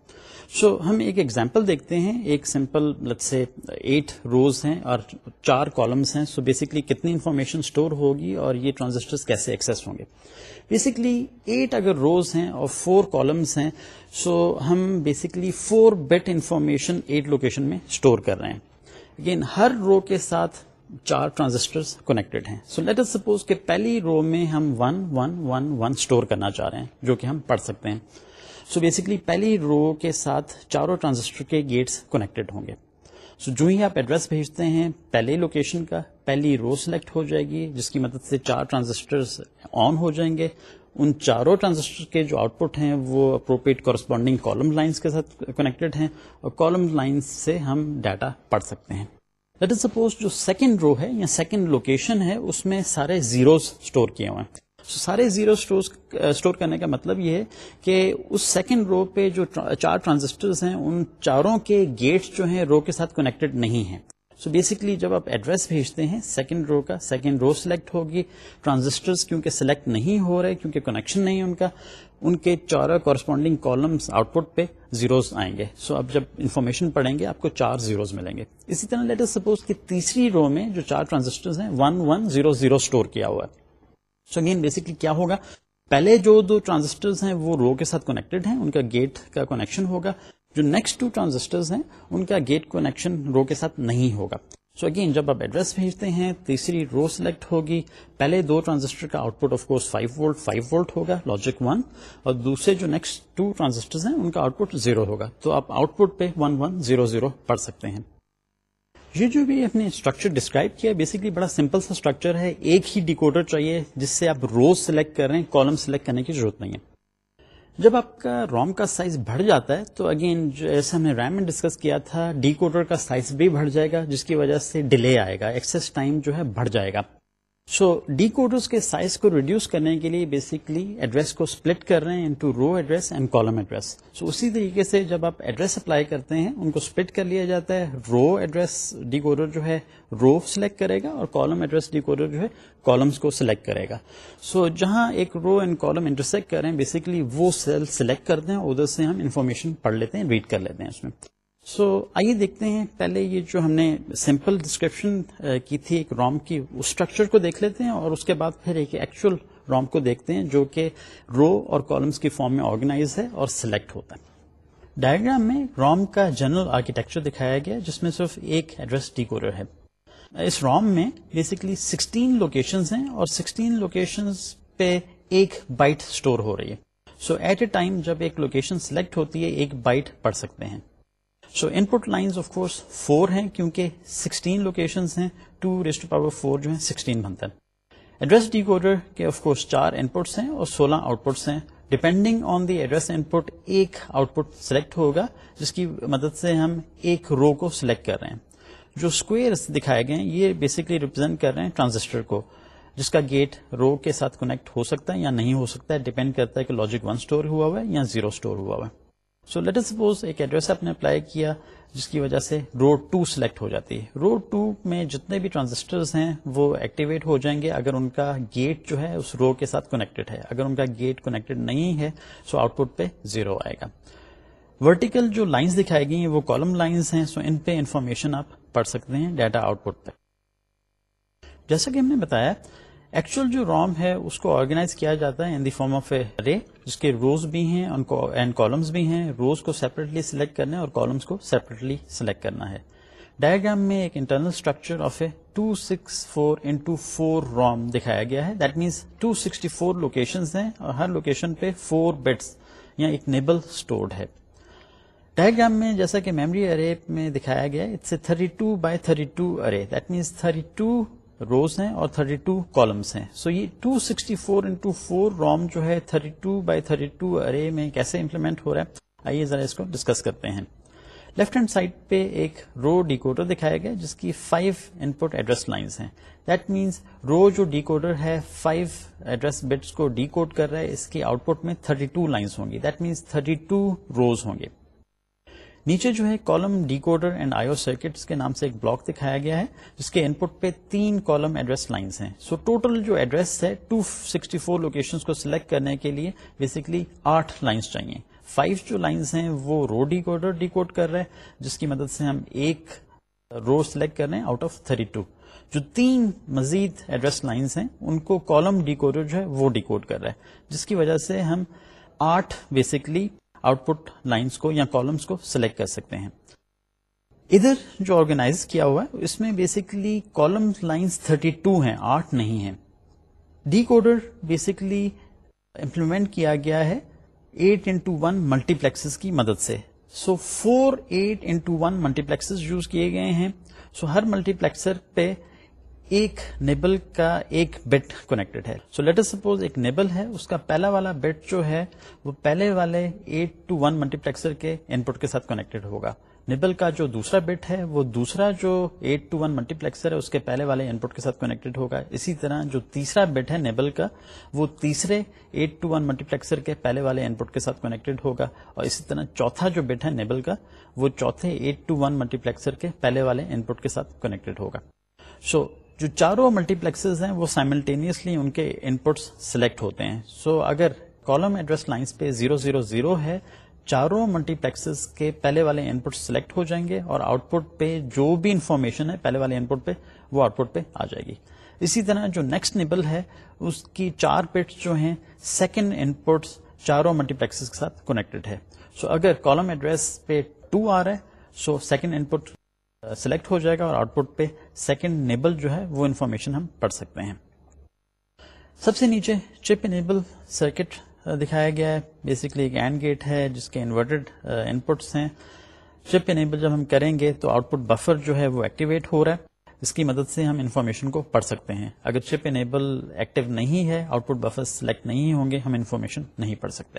سو so, ہم ایک ایگزامپل دیکھتے ہیں ایک سمپل لت سے ایٹ روز ہیں اور چار کالمس ہیں۔ سو so بیسکلی کتنی انفارمیشن اسٹور ہوگی اور یہ ٹرانزسٹر کیسے ایکسس ہوں گے۔ بیسکلی ایٹ اگر روز ہیں اور فور کالمس ہیں سو so ہم basically four bit information at location میں اسٹور کر رہے ہیں۔ اگین ہر رو کے ساتھ چار ٹرانزسٹر کنیکٹڈ ہیں۔ سو لیٹ سپوز کہ پہلی رو میں ہم one one one one store کرنا چاہ رہے ہیں جو کہ ہم پڑھ سکتے ہیں۔ سو بیسکلی پہلی رو کے ساتھ چاروں ٹرانزسٹر کے گیٹس کنیکٹڈ ہوں گے. سو جو ہی آپ ایڈریس بھیجتے ہیں، پہلے لوکیشن کا، پہلی رو سلیکٹ ہو جائے گی، جس کی مدد سے چار ٹرانزسٹر آن ہو جائیں گے. ان چاروں ٹرانزسٹر کے جو آؤٹ پٹ ہیں، وہ اپروپریٹ کورسپونڈنگ کالم لائنس کے ساتھ کنیکٹڈ ہیں اور کالم لائنس سے ہم ڈاٹا پڑھ سکتے ہیں. لیٹ از سپوز جو سیکنڈ رو ہے یا سیکنڈ لوکیشن ہے، اس میں سارے زیروز اسٹور کیے ہوئے ہیں. سارے زیرو اسٹور uh, کرنے کا مطلب یہ ہے کہ اس سیکنڈ رو پہ جو چار ٹرانزسٹرز ہیں، ان چاروں کے گیٹس جو ہیں رو کے ساتھ کنیکٹڈ نہیں ہیں۔ سو بیسکلی جب آپ ایڈریس بھیجتے ہیں سیکنڈ رو کا سیکنڈ رو سلیکٹ ہوگی۔ ٹرانزسٹرز کیونکہ سلیکٹ نہیں ہو رہے، کیونکہ کنیکشن نہیں ہے ان کا، ان کے چاروں کورسپونڈنگ کالمس آؤٹ پٹ پہ زیروز آئیں گے۔ سو اب جب انفارمیشن پڑھیں گے، آپ کو چار زیروز ملیں گے۔ اسی طرح لیٹر سپوز کہ تیسری رو میں جو چار ٹرانزسٹرز ہیں one one zero zero store کیا ہوا ہے۔ سو اگین بیسکلی کیا ہوگا؟ پہلے جو دو ٹرانزسٹر ہیں وہ رو کے ساتھ کنیکٹڈ ہیں، ان کا گیٹ کا کنیکشن ہوگا۔ جو نیکسٹ ٹو ٹرانزسٹر ہیں، ان کا گیٹ کنیکشن رو کے ساتھ نہیں ہوگا۔ سو so اگین جب آپ ایڈریس بھیجتے ہیں، تیسری رو سلیکٹ ہوگی۔ پہلے دو ٹرانزسٹر کا output of course 5 volt 5 volt ہوگا لاجک 1 اور دوسرے جو نیکسٹ ٹو ٹرانزسٹر ہیں، ان کا آؤٹ پٹ زیرو ہوگا۔ تو آپ آؤٹ پٹ پہ 1 1 0 0 پڑھ سکتے ہیں۔ یہ جو بھی اپنے اسٹرکچر ڈسکرائب کیا بیسکلی بڑا سمپل سا اسٹرکچر ہے، ایک ہی ڈیکوڈر چاہیے جس سے آپ روز سلیکٹ کر رہے ہیں کالم سلیکٹ کرنے کی ضرورت نہیں ہے۔ جب آپ کا روم کا سائز بڑھ جاتا ہے، تو اگین جیسے ہم نے ریم میں ڈسکس کیا تھا ڈیکوڈر کا سائز بھی بڑھ جائے گا، جس کی وجہ سے ڈیلے آئے گا ایکسس ٹائم جو ہے بڑھ جائے گا۔ سو ڈی کوڈرس کے سائز کو ریڈیوس کرنے کے لیے بیسکلی ایڈریس کو اسپلٹ کر رہے ہیں into row address and column address so اسی طریقے سے جب آپ ایڈریس اپلائی کرتے ہیں ان کو اسپلٹ کر لیا جاتا ہے رو ایڈریس ڈی کوڈر جو ہے رو سلیکٹ کرے گا اور کالم ایڈریس ڈی کوڈر جو ہے کالمس کو سلیکٹ کرے گا سو so, جہاں ایک رو اینڈ کالم انٹرسیکٹ کریں بیسکلی وہ سیل سلیکٹ کرتے ہیں ادھر سے ہم انفارمیشن پڑھ لیتے ہیں ریڈ کر لیتے ہیں اس میں سو so, آئیے دیکھتے ہیں پہلے یہ جو ہم نے سمپل ڈسکرپشن کی تھی ایک روم کی اس اسٹرکچر کو دیکھ لیتے ہیں اور اس کے بعد پھر ایک ایکچوئل روم کو دیکھتے ہیں جو کہ رو اور کالمس کی فارم میں آرگنائز ہے اور سلیکٹ ہوتا ہے۔ ڈائگرام میں روم کا جنرل آرکیٹیکچر دکھایا گیا جس میں صرف ایک ایڈریس ڈیکورر ہے۔ اس روم میں بیسکلی سکسٹین لوکیشنز ہیں اور سکسٹین لوکیشنز پہ ایک بائٹ اسٹور ہو رہی ہے۔ سو ایٹ اے ٹائم جب ایک لوکیشن سلیکٹ ہوتی ہے ایک بائٹ پڑھ سکتے ہیں۔ So input lines of course four ہیں کیونکہ سکسٹین لوکیشن ہیں. ٹو ریسٹ پاور فور جو ہے سکسٹین بنتا ہے ایڈریس ڈی کوڈر کے آف کورس چار ان پٹس ہیں اور سولہ آؤٹ پٹس ہیں. Depending on the address in پٹ ایک آؤٹ پٹ سلیکٹ ہوگا، جس کی مدد سے ہم ایک رو کو سلیکٹ کر رہے ہیں. جو اسکوئر دکھائے گئے ہیں، یہ بیسکلی ریپرزینٹ کر رہے ہیں ٹرانزسٹر کو، جس کا گیٹ رو کے ساتھ کنیکٹ ہو سکتا ہے یا نہیں ہو سکتا ہے. ڈیپینڈ کرتا ہے کہ لاجک ون اسٹور ہوا ہوا ہے یا زیرو اسٹور ہوا ہوا ہے. سو لیٹ سپوز ایک ایڈریس آپ نے اپلائی کیا جس کی وجہ سے روڈ ٹو سلیکٹ ہو جاتی ہے۔ روڈ ٹو میں جتنے بھی ٹرانزسٹرز ہیں وہ ایکٹیویٹ ہو جائیں گے اگر ان کا گیٹ جو ہے اس رو کے ساتھ کنیکٹڈ ہے۔ اگر ان کا گیٹ کنیکٹڈ نہیں ہے سو آؤٹ پٹ پہ زیرو آئے گا۔ ورٹیکل جو لائنس دکھائی گئی ہیں وہ کالم لائنس ہیں۔ سو ان پہ انفارمیشن آپ پڑھ سکتے ہیں ڈیٹا آؤٹ پٹ پہ۔ جیسا کہ ہم نے بتایا ایکچوئل جو روم ہے، اس کو آرگنائز کیا جاتا ہے ان دی فارم آف اے رے جس کے روز بھی ہیں اینڈ کالمس بھی ہیں. روز کو سیپریٹلی سلیکٹ کرنا ہے اور کالمس کو سیپریٹلی سلیکٹ کرنا ہے. ڈائگرام میں ایک internal structure of a two six four into four ROM دکھایا گیا ہے. That means two sixty four location ہیں اور ہر لوکیشن پہ فور بیڈس یا ایک نیبل اسٹورڈ ہے. ڈائگرام میں جیسا کہ میموری ارے میں دکھایا گیا it's a thirty two by thirty two array that means thirty two rows ہیں اور 32 ٹو کالمس ہیں. سو یہ 264 sixty four into four ROM جو ہے 32 two by thirty two array میں کیسے امپلیمنٹ ہو رہا ہے؟ آئیے ذرا اس کو ڈسکس کرتے ہیں۔ لیفٹ ہینڈ سائڈ پہ ایک رو ڈیکوڈر دکھایا گیا جس کی five input address lines ہیں۔ دیٹ مینس رو جو ڈیکوڈر ہے فائیو ایڈریس بٹس کو ڈیکوڈ کر رہا ہے، اس کی آؤٹ پٹ میں 32 ٹو لائنس ہوں گی دیٹ مینس 32 ٹو روز ہوں گے۔ نیچے جو ہے column decoder and IO circuits کے نام سے ایک بلاک دکھایا گیا ہے، جس کے ان پٹ پہ تین کالم ایڈریس لائنس ہیں۔ سو ٹوٹل جو ایڈریس ہے 264 فور لوکیشن کو سلیکٹ کرنے کے لیے بیسکلی آٹھ لائنس چاہیے۔ فائیو جو لائنس ہیں، وہ رو ڈیکوڈر ڈیکوڈ کر رہے ہیں، جس کی مدد سے ہم ایک رو سلیکٹ کر رہے ہیں آؤٹ آف 32 جو تین مزید ایڈریس لائنس ہیں، ان کو کالم ڈیکوڈر جو ہے، وہ ڈیکوڈ کر رہا ہے جس کی وجہ سے ہم آٹھ بیسکلی آؤٹ پٹ لائنس کو یا کالمس کو سلیکٹ کر سکتے ہیں۔ ادھر جو آرگنائز کیا ہوا ہے، اس میں بیسکلی کالم لائنس 32 ہیں، آٹھ نہیں ہیں۔ ڈی کوڈر بیسکلی امپلیمنٹ کیا گیا ہے eight into one multiplex کی مدد سے۔ So four eight into one multiplex use کیے گئے ہیں۔ سو ہر ملٹی پلیکسر پہ ایک نیبل کا ایک بٹ کنیکٹڈ ہے۔ سو لیٹر سپوز ایک نیبل ہے اس کا پہلا والا بٹ جو ہے وہ پہلے والے eight to one multiplexer کے ان پٹ کے ساتھ کنیکٹڈ ہوگا۔ نیبل کا جو دوسرا بٹ ہے وہ دوسرا جو eight to one multiplexer ہے اس کے پہلے والے ان پٹ کے ساتھ کنیکٹڈ ہوگا۔ اسی طرح جو تیسرا بٹ ہے نیبل کا وہ تیسرے eight to one multiplexer کے پہلے والے ان پٹ کے ساتھ کنیکٹڈ ہوگا۔ اور اسی طرح چوتھا جو بٹ ہے نیبل کا وہ چوتھے eight to one multiplexer کے پہلے والے ان پٹ کے ساتھ کنیکٹڈ ہوگا۔ سو so, جو چاروں ملٹی پلیکسز ہیں وہ سائملٹینیسلی ان کے ان پٹس سلیکٹ ہوتے ہیں۔ سو so, اگر کالم ایڈریس لائنس پہ زیرو زیرو زیرو ہے چاروں ملٹی پلیکسز کے پہلے والے ان پٹ سلیکٹ ہو جائیں گے اور آؤٹ پٹ پہ جو بھی انفارمیشن ہے پہلے والے ان پٹ پہ وہ آؤٹ پٹ پہ آ جائے گی۔ اسی طرح جو نیکسٹ نیبل ہے اس کی چار پٹس جو ہیں سیکنڈ ان پٹس چاروں ملٹی پلیکسز کے ساتھ کنیکٹڈ ہے۔ سو so, اگر کالم ایڈریس پہ ٹو آ رہا ہے so second in put select ہو جائے گا اور آؤٹ پٹ پہ سیکنڈ نیبل جو ہے وہ انفارمیشن ہم پڑھ سکتے ہیں۔ سب سے نیچے چپ انیبل سرکٹ دکھایا گیا ہے۔ بیسکلی ایک اینڈ گیٹ ہے جس کے انورٹڈ انپٹس ہیں۔ چپ انیبل جب ہم کریں گے تو آؤٹ پٹ بفر جو ہے وہ ایکٹیویٹ ہو رہا ہے۔ اس کی مدد سے ہم انفارمیشن کو پڑھ سکتے ہیں۔ اگر چپ انیبل ایکٹیو نہیں ہے آؤٹ پٹ بفر سلیکٹ نہیں ہوں گے، ہم انفارمیشن نہیں پڑھ سکتے۔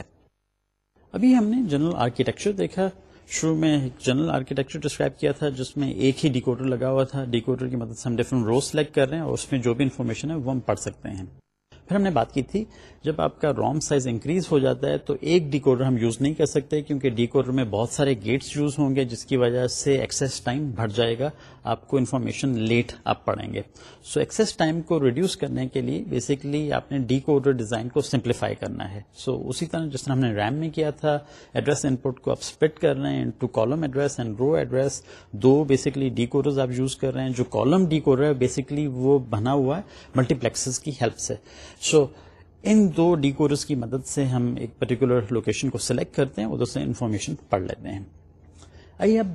ابھی ہم نے جنرل آرکیٹیکچر دیکھا۔ شروع میں ایک جنرل آرکیٹیکچر ڈسکرائب کیا تھا، جس میں ایک ہی ڈیکوڈر لگا ہوا تھا۔ ڈیکوڈر کی مدد سے ہم ڈفرنٹ روز سلیکٹ کر رہے ہیں اور اس میں جو بھی انفارمیشن ہے وہ ہم پڑھ سکتے ہیں۔ پھر ہم نے بات کی تھی، جب آپ کا روم سائز انکریز ہو جاتا ہے تو ایک ڈیکوڈر ہم یوز نہیں کر سکتے، کیونکہ ڈیکوڈر میں بہت سارے گیٹس یوز ہوں گے، جس کی وجہ سے ایکسس ٹائم بڑھ جائے گا۔ آپ کو انفارمیشن لیٹ آپ پڑھیں گے۔ سو ایکسس ٹائم کو ریڈیوس کرنے کے لیے بیسکلی آپ نے ڈیکوڈر ڈیزائن کو سمپلیفائی کرنا ہے۔ سو so, اسی طرح جس طرح ہم نے ریم میں کیا تھا ایڈریس ان پٹ کو آپ اسپٹ کر رہے ہیں to column address and row address do basically decoders آپ یوز کر رہے ہیں۔ جو کالم ڈیکوڈر ہے بیسکلی وہ بنا ہوا ہے ملٹی پلیکسز کی ہیلپ سے۔ سو so, ان دو ڈیکورس کی مدد سے ہم ایک پرٹیکولر لوکیشن کو سلیکٹ کرتے ہیں ادھر سے انفارمیشن پڑھ لیتے ہیں۔ آئیے اب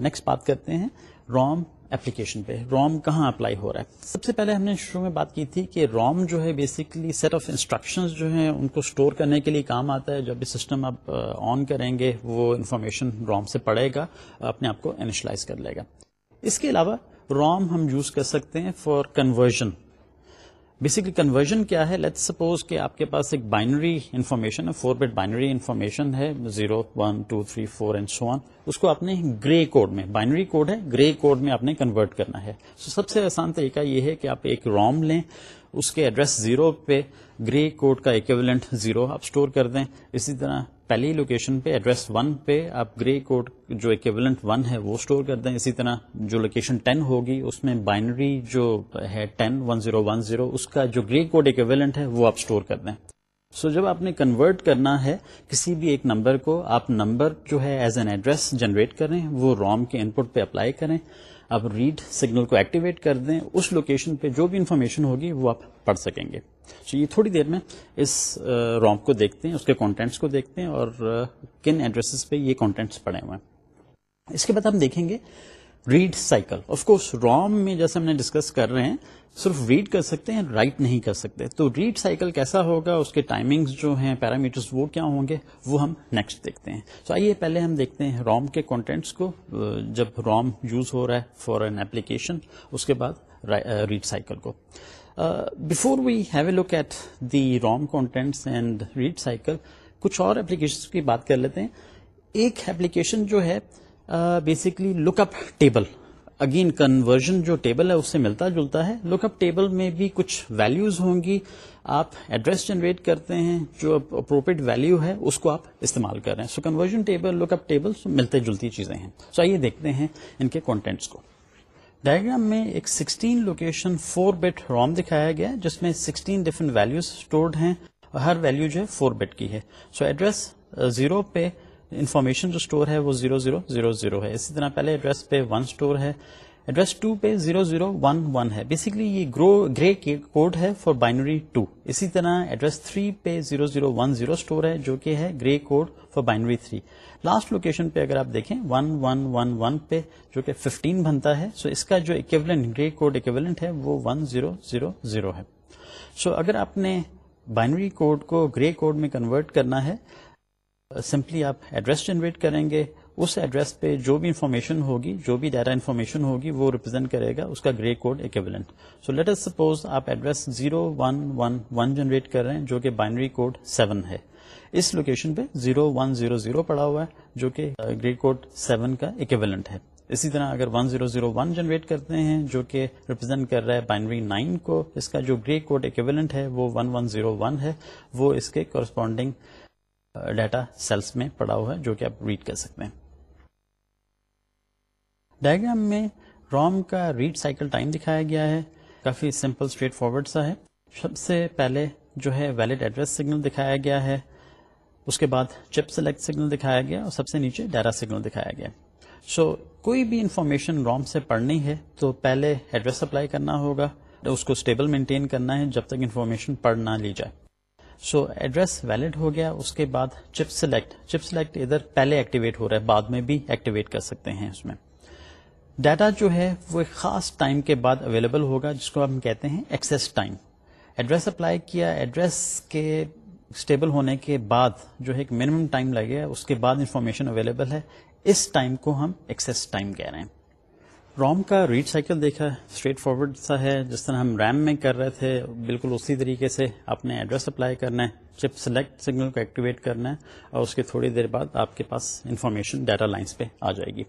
نیکسٹ بات کرتے ہیں۔ روم اپلیکیشن پہ۔ روم کہاں اپلائی ہو رہا ہے؟ سب سے پہلے ہم نے شروع میں بات کی تھی کہ روم جو ہے بیسکلی سیٹ آف انسٹرکشن جو ہیں ان کو اسٹور کرنے کے لیے کام آتا ہے۔ جب بھی سسٹم آپ uh, آن کریں گے، وہ انفارمیشن روم سے پڑے گا، اپنے آپ کو انیشلائز کر لے گا۔ اس کے علاوہ روم ہم یوز کر سکتے ہیں فار کنورژن بیسکلی کنورژن کیا ہے لیٹ سپوز کہ آپ کے پاس ایک بائنری انفارمیشن ہے فور بٹ بائنری انفارمیشن ہے zero one two three four and so on اس کو آپ نے گرے کوڈ میں بائنری کوڈ ہے گرے کوڈ میں آپ نے کنورٹ کرنا ہے so, سب سے آسان طریقہ یہ ہے کہ آپ ایک روم لیں اس کے ایڈریس زیرو پہ گرے کوڈ کا ایکویلنٹ زیرو آپ اسٹور کر دیں۔ اسی طرح پہلی لوکیشن پہ ایڈریس ون پہ آپ گرے کوڈ جو ایکویلنٹ ون ہے وہ اسٹور کر دیں۔ اسی طرح جو لوکیشن ٹین ہوگی، اس میں بائنری جو ہے ten one zero one zero اس کا جو گرے کوڈ ایکویلنٹ ہے وہ آپ اسٹور کر دیں۔ سو so, جب آپ نے کنورٹ کرنا ہے کسی بھی ایک نمبر کو آپ نمبر جو ہے ایز این ایڈریس جنریٹ کریں وہ روم کے ان پٹ پہ اپلائی کریں۔ آپ ریڈ سگنل کو ایکٹیویٹ کر دیں۔ اس لوکیشن پہ جو بھی انفارمیشن ہوگی وہ آپ پڑھ سکیں گے۔ سو یہ تھوڑی دیر میں اس روم کو دیکھتے ہیں اس کے کانٹینٹس کو دیکھتے ہیں اور کن ایڈریسز پہ یہ کانٹینٹس پڑے ہوئے ہیں۔ اس کے بعد ہم دیکھیں گے read cycle. Of course ROM میں جیسے ہم نے ڈسکس کر رہے ہیں، صرف ریڈ کر سکتے ہیں رائٹ نہیں کر سکتے۔ تو ریڈ سائیکل کیسا ہوگا؟ اس کے ٹائمنگز جو ہیں پیرامیٹرز وہ کیا ہوں گے؟ وہ ہم نیکسٹ دیکھتے ہیں۔ سو آئیے پہلے ہم دیکھتے ہیں روم کے کانٹینٹس کو جب روم یوز ہو رہا ہے فار این ایپلیکیشن اس کے بعد ریڈ سائیکل کو۔ Before we have a look at the ROM contents and read cycle کچھ اور اپلیکیشن کی بات کر لیتے ہیں۔ ایک ایپلیکیشن جو ہے basically look up table again conversion جو ٹیبل ہے، اس سے ملتا جلتا ہے۔ لک اپ ٹیبل میں بھی کچھ ویلوز ہوں گی۔ آپ ایڈریس جنریٹ کرتے ہیں، جو اپروپریٹ ویلو ہے، اس کو آپ استعمال کر رہے ہیں۔ So conversion table look up table ملتے جلتی چیزیں ہیں۔ سو آئیے دیکھتے ہیں ان کے کانٹینٹس کو۔ ڈائگرام میں ایک 16 لوکیشن 4 بٹ روم دکھایا گیا جس میں 16 ڈفرنٹ ویلوز اسٹورڈ ہیں۔ اور ہر ویلو جو ہے 4 بٹ کی ہے۔ سو ایڈریس زیرو پہ انفارمیشن جو اسٹور ہے وہ زیرو زیرو زیرو زیرو ہے۔ اسی طرح پہلے ایڈریس پہ ون اسٹور ہے۔ ایڈریس ٹو پہ زیرو زیرو ون ون ہے۔ بیسکلی یہ گرو گرے کوڈ ہے فار بائنری ٹو اسی طرح ایڈریس تھری پہ zero zero one zero store ہے جو کہ ہے gray code for binary three last location پہ اگر آپ دیکھیں ون ون ون ون پہ جو کہ ففٹین بنتا ہے سو so اس کا جو اکیولنٹ گرے کوڈ اکیولنٹ ہے وہ ون زیرو زیرو زیرو ہے۔ سو so اگر آپ نے بائنری کوڈ کو گرے کوڈ میں کنورٹ کرنا ہے سمپلی آپ ایڈریس جنریٹ کریں گے، اس ایڈریس پہ جو بھی انفارمیشن ہوگی، جو بھی ڈیٹا انفارمیشن ہوگی، وہ ریپرزینٹ کرے گا، اس کا gray code equivalent so let us suppose آپ address zero one one one generate کر رہے ہیں، جو کہ بائنری کوڈ سیون ہے۔ اس لوکیشن پہ زیرو ون زیرو زیرو پڑا ہوا ہے، جو کہ گرے کوڈ سیون کا اکیولنٹ ہے۔ اسی طرح اگر one zero zero one generate کرتے ہیں، جو کہ ریپرزینٹ کر رہا ہے بائنری نائن کو، اس کا جو گرے کوڈ اکیولنٹ ہے، وہ ون ون زیرو ون ہے۔ وہ اس کے کورسپونڈنگ ڈیٹا سیلس میں پڑا ہوا ہے جو کہ آپ ریڈ کر سکتے ہیں۔ ڈائگرام میں روم کا ریڈ سائیکل ٹائم دکھایا گیا ہے۔ کافی سمپل اسٹریٹ فارورڈ سا ہے۔ سب سے پہلے جو ہے ویلڈ ایڈریس سگنل دکھایا گیا ہے۔ اس کے بعد چپ سلیکٹ سگنل دکھایا گیا اور سب سے نیچے ڈیٹا سگنل دکھایا گیا۔ سو so, کوئی بھی انفارمیشن روم سے پڑھنی ہے تو پہلے ایڈریس اپلائی کرنا ہوگا۔ اس کو اسٹیبل مینٹین کرنا ہے جب تک انفارمیشن پڑھ نہ لی جائے۔ سو ایڈریس ویلڈ ہو گیا، اس کے بعد چپ سلیکٹ چپ سلیکٹ ادھر پہلے ایکٹیویٹ ہو رہا ہے، بعد میں بھی ایکٹیویٹ کر سکتے ہیں اس میں۔ ڈیٹا جو ہے وہ ایک خاص ٹائم کے بعد اویلیبل ہوگا، جس کو ہم کہتے ہیں ایکسس ٹائم۔ ایڈریس اپلائی کیا، ایڈریس کے اسٹیبل ہونے کے بعد جو ہے ایک منیمم ٹائم لگے اس کے بعد انفارمیشن اویلیبل ہے۔ اس ٹائم کو ہم ایکسس ٹائم کہہ رہے ہیں۔ روم کا ریڈ سائیکل دیکھا اسٹریٹ فارورڈ سا ہے، جس طرح ہم ریم میں کر رہے تھے، بالکل اسی طریقے سے اپنے ایڈریس اپلائی کرنا ہے چپ سلیکٹ سگنل کو ایکٹیویٹ کرنا ہے اور اس کے تھوڑی دیر بعد آپ کے پاس انفارمیشن ڈیٹا لائنس پہ آ جائے گی۔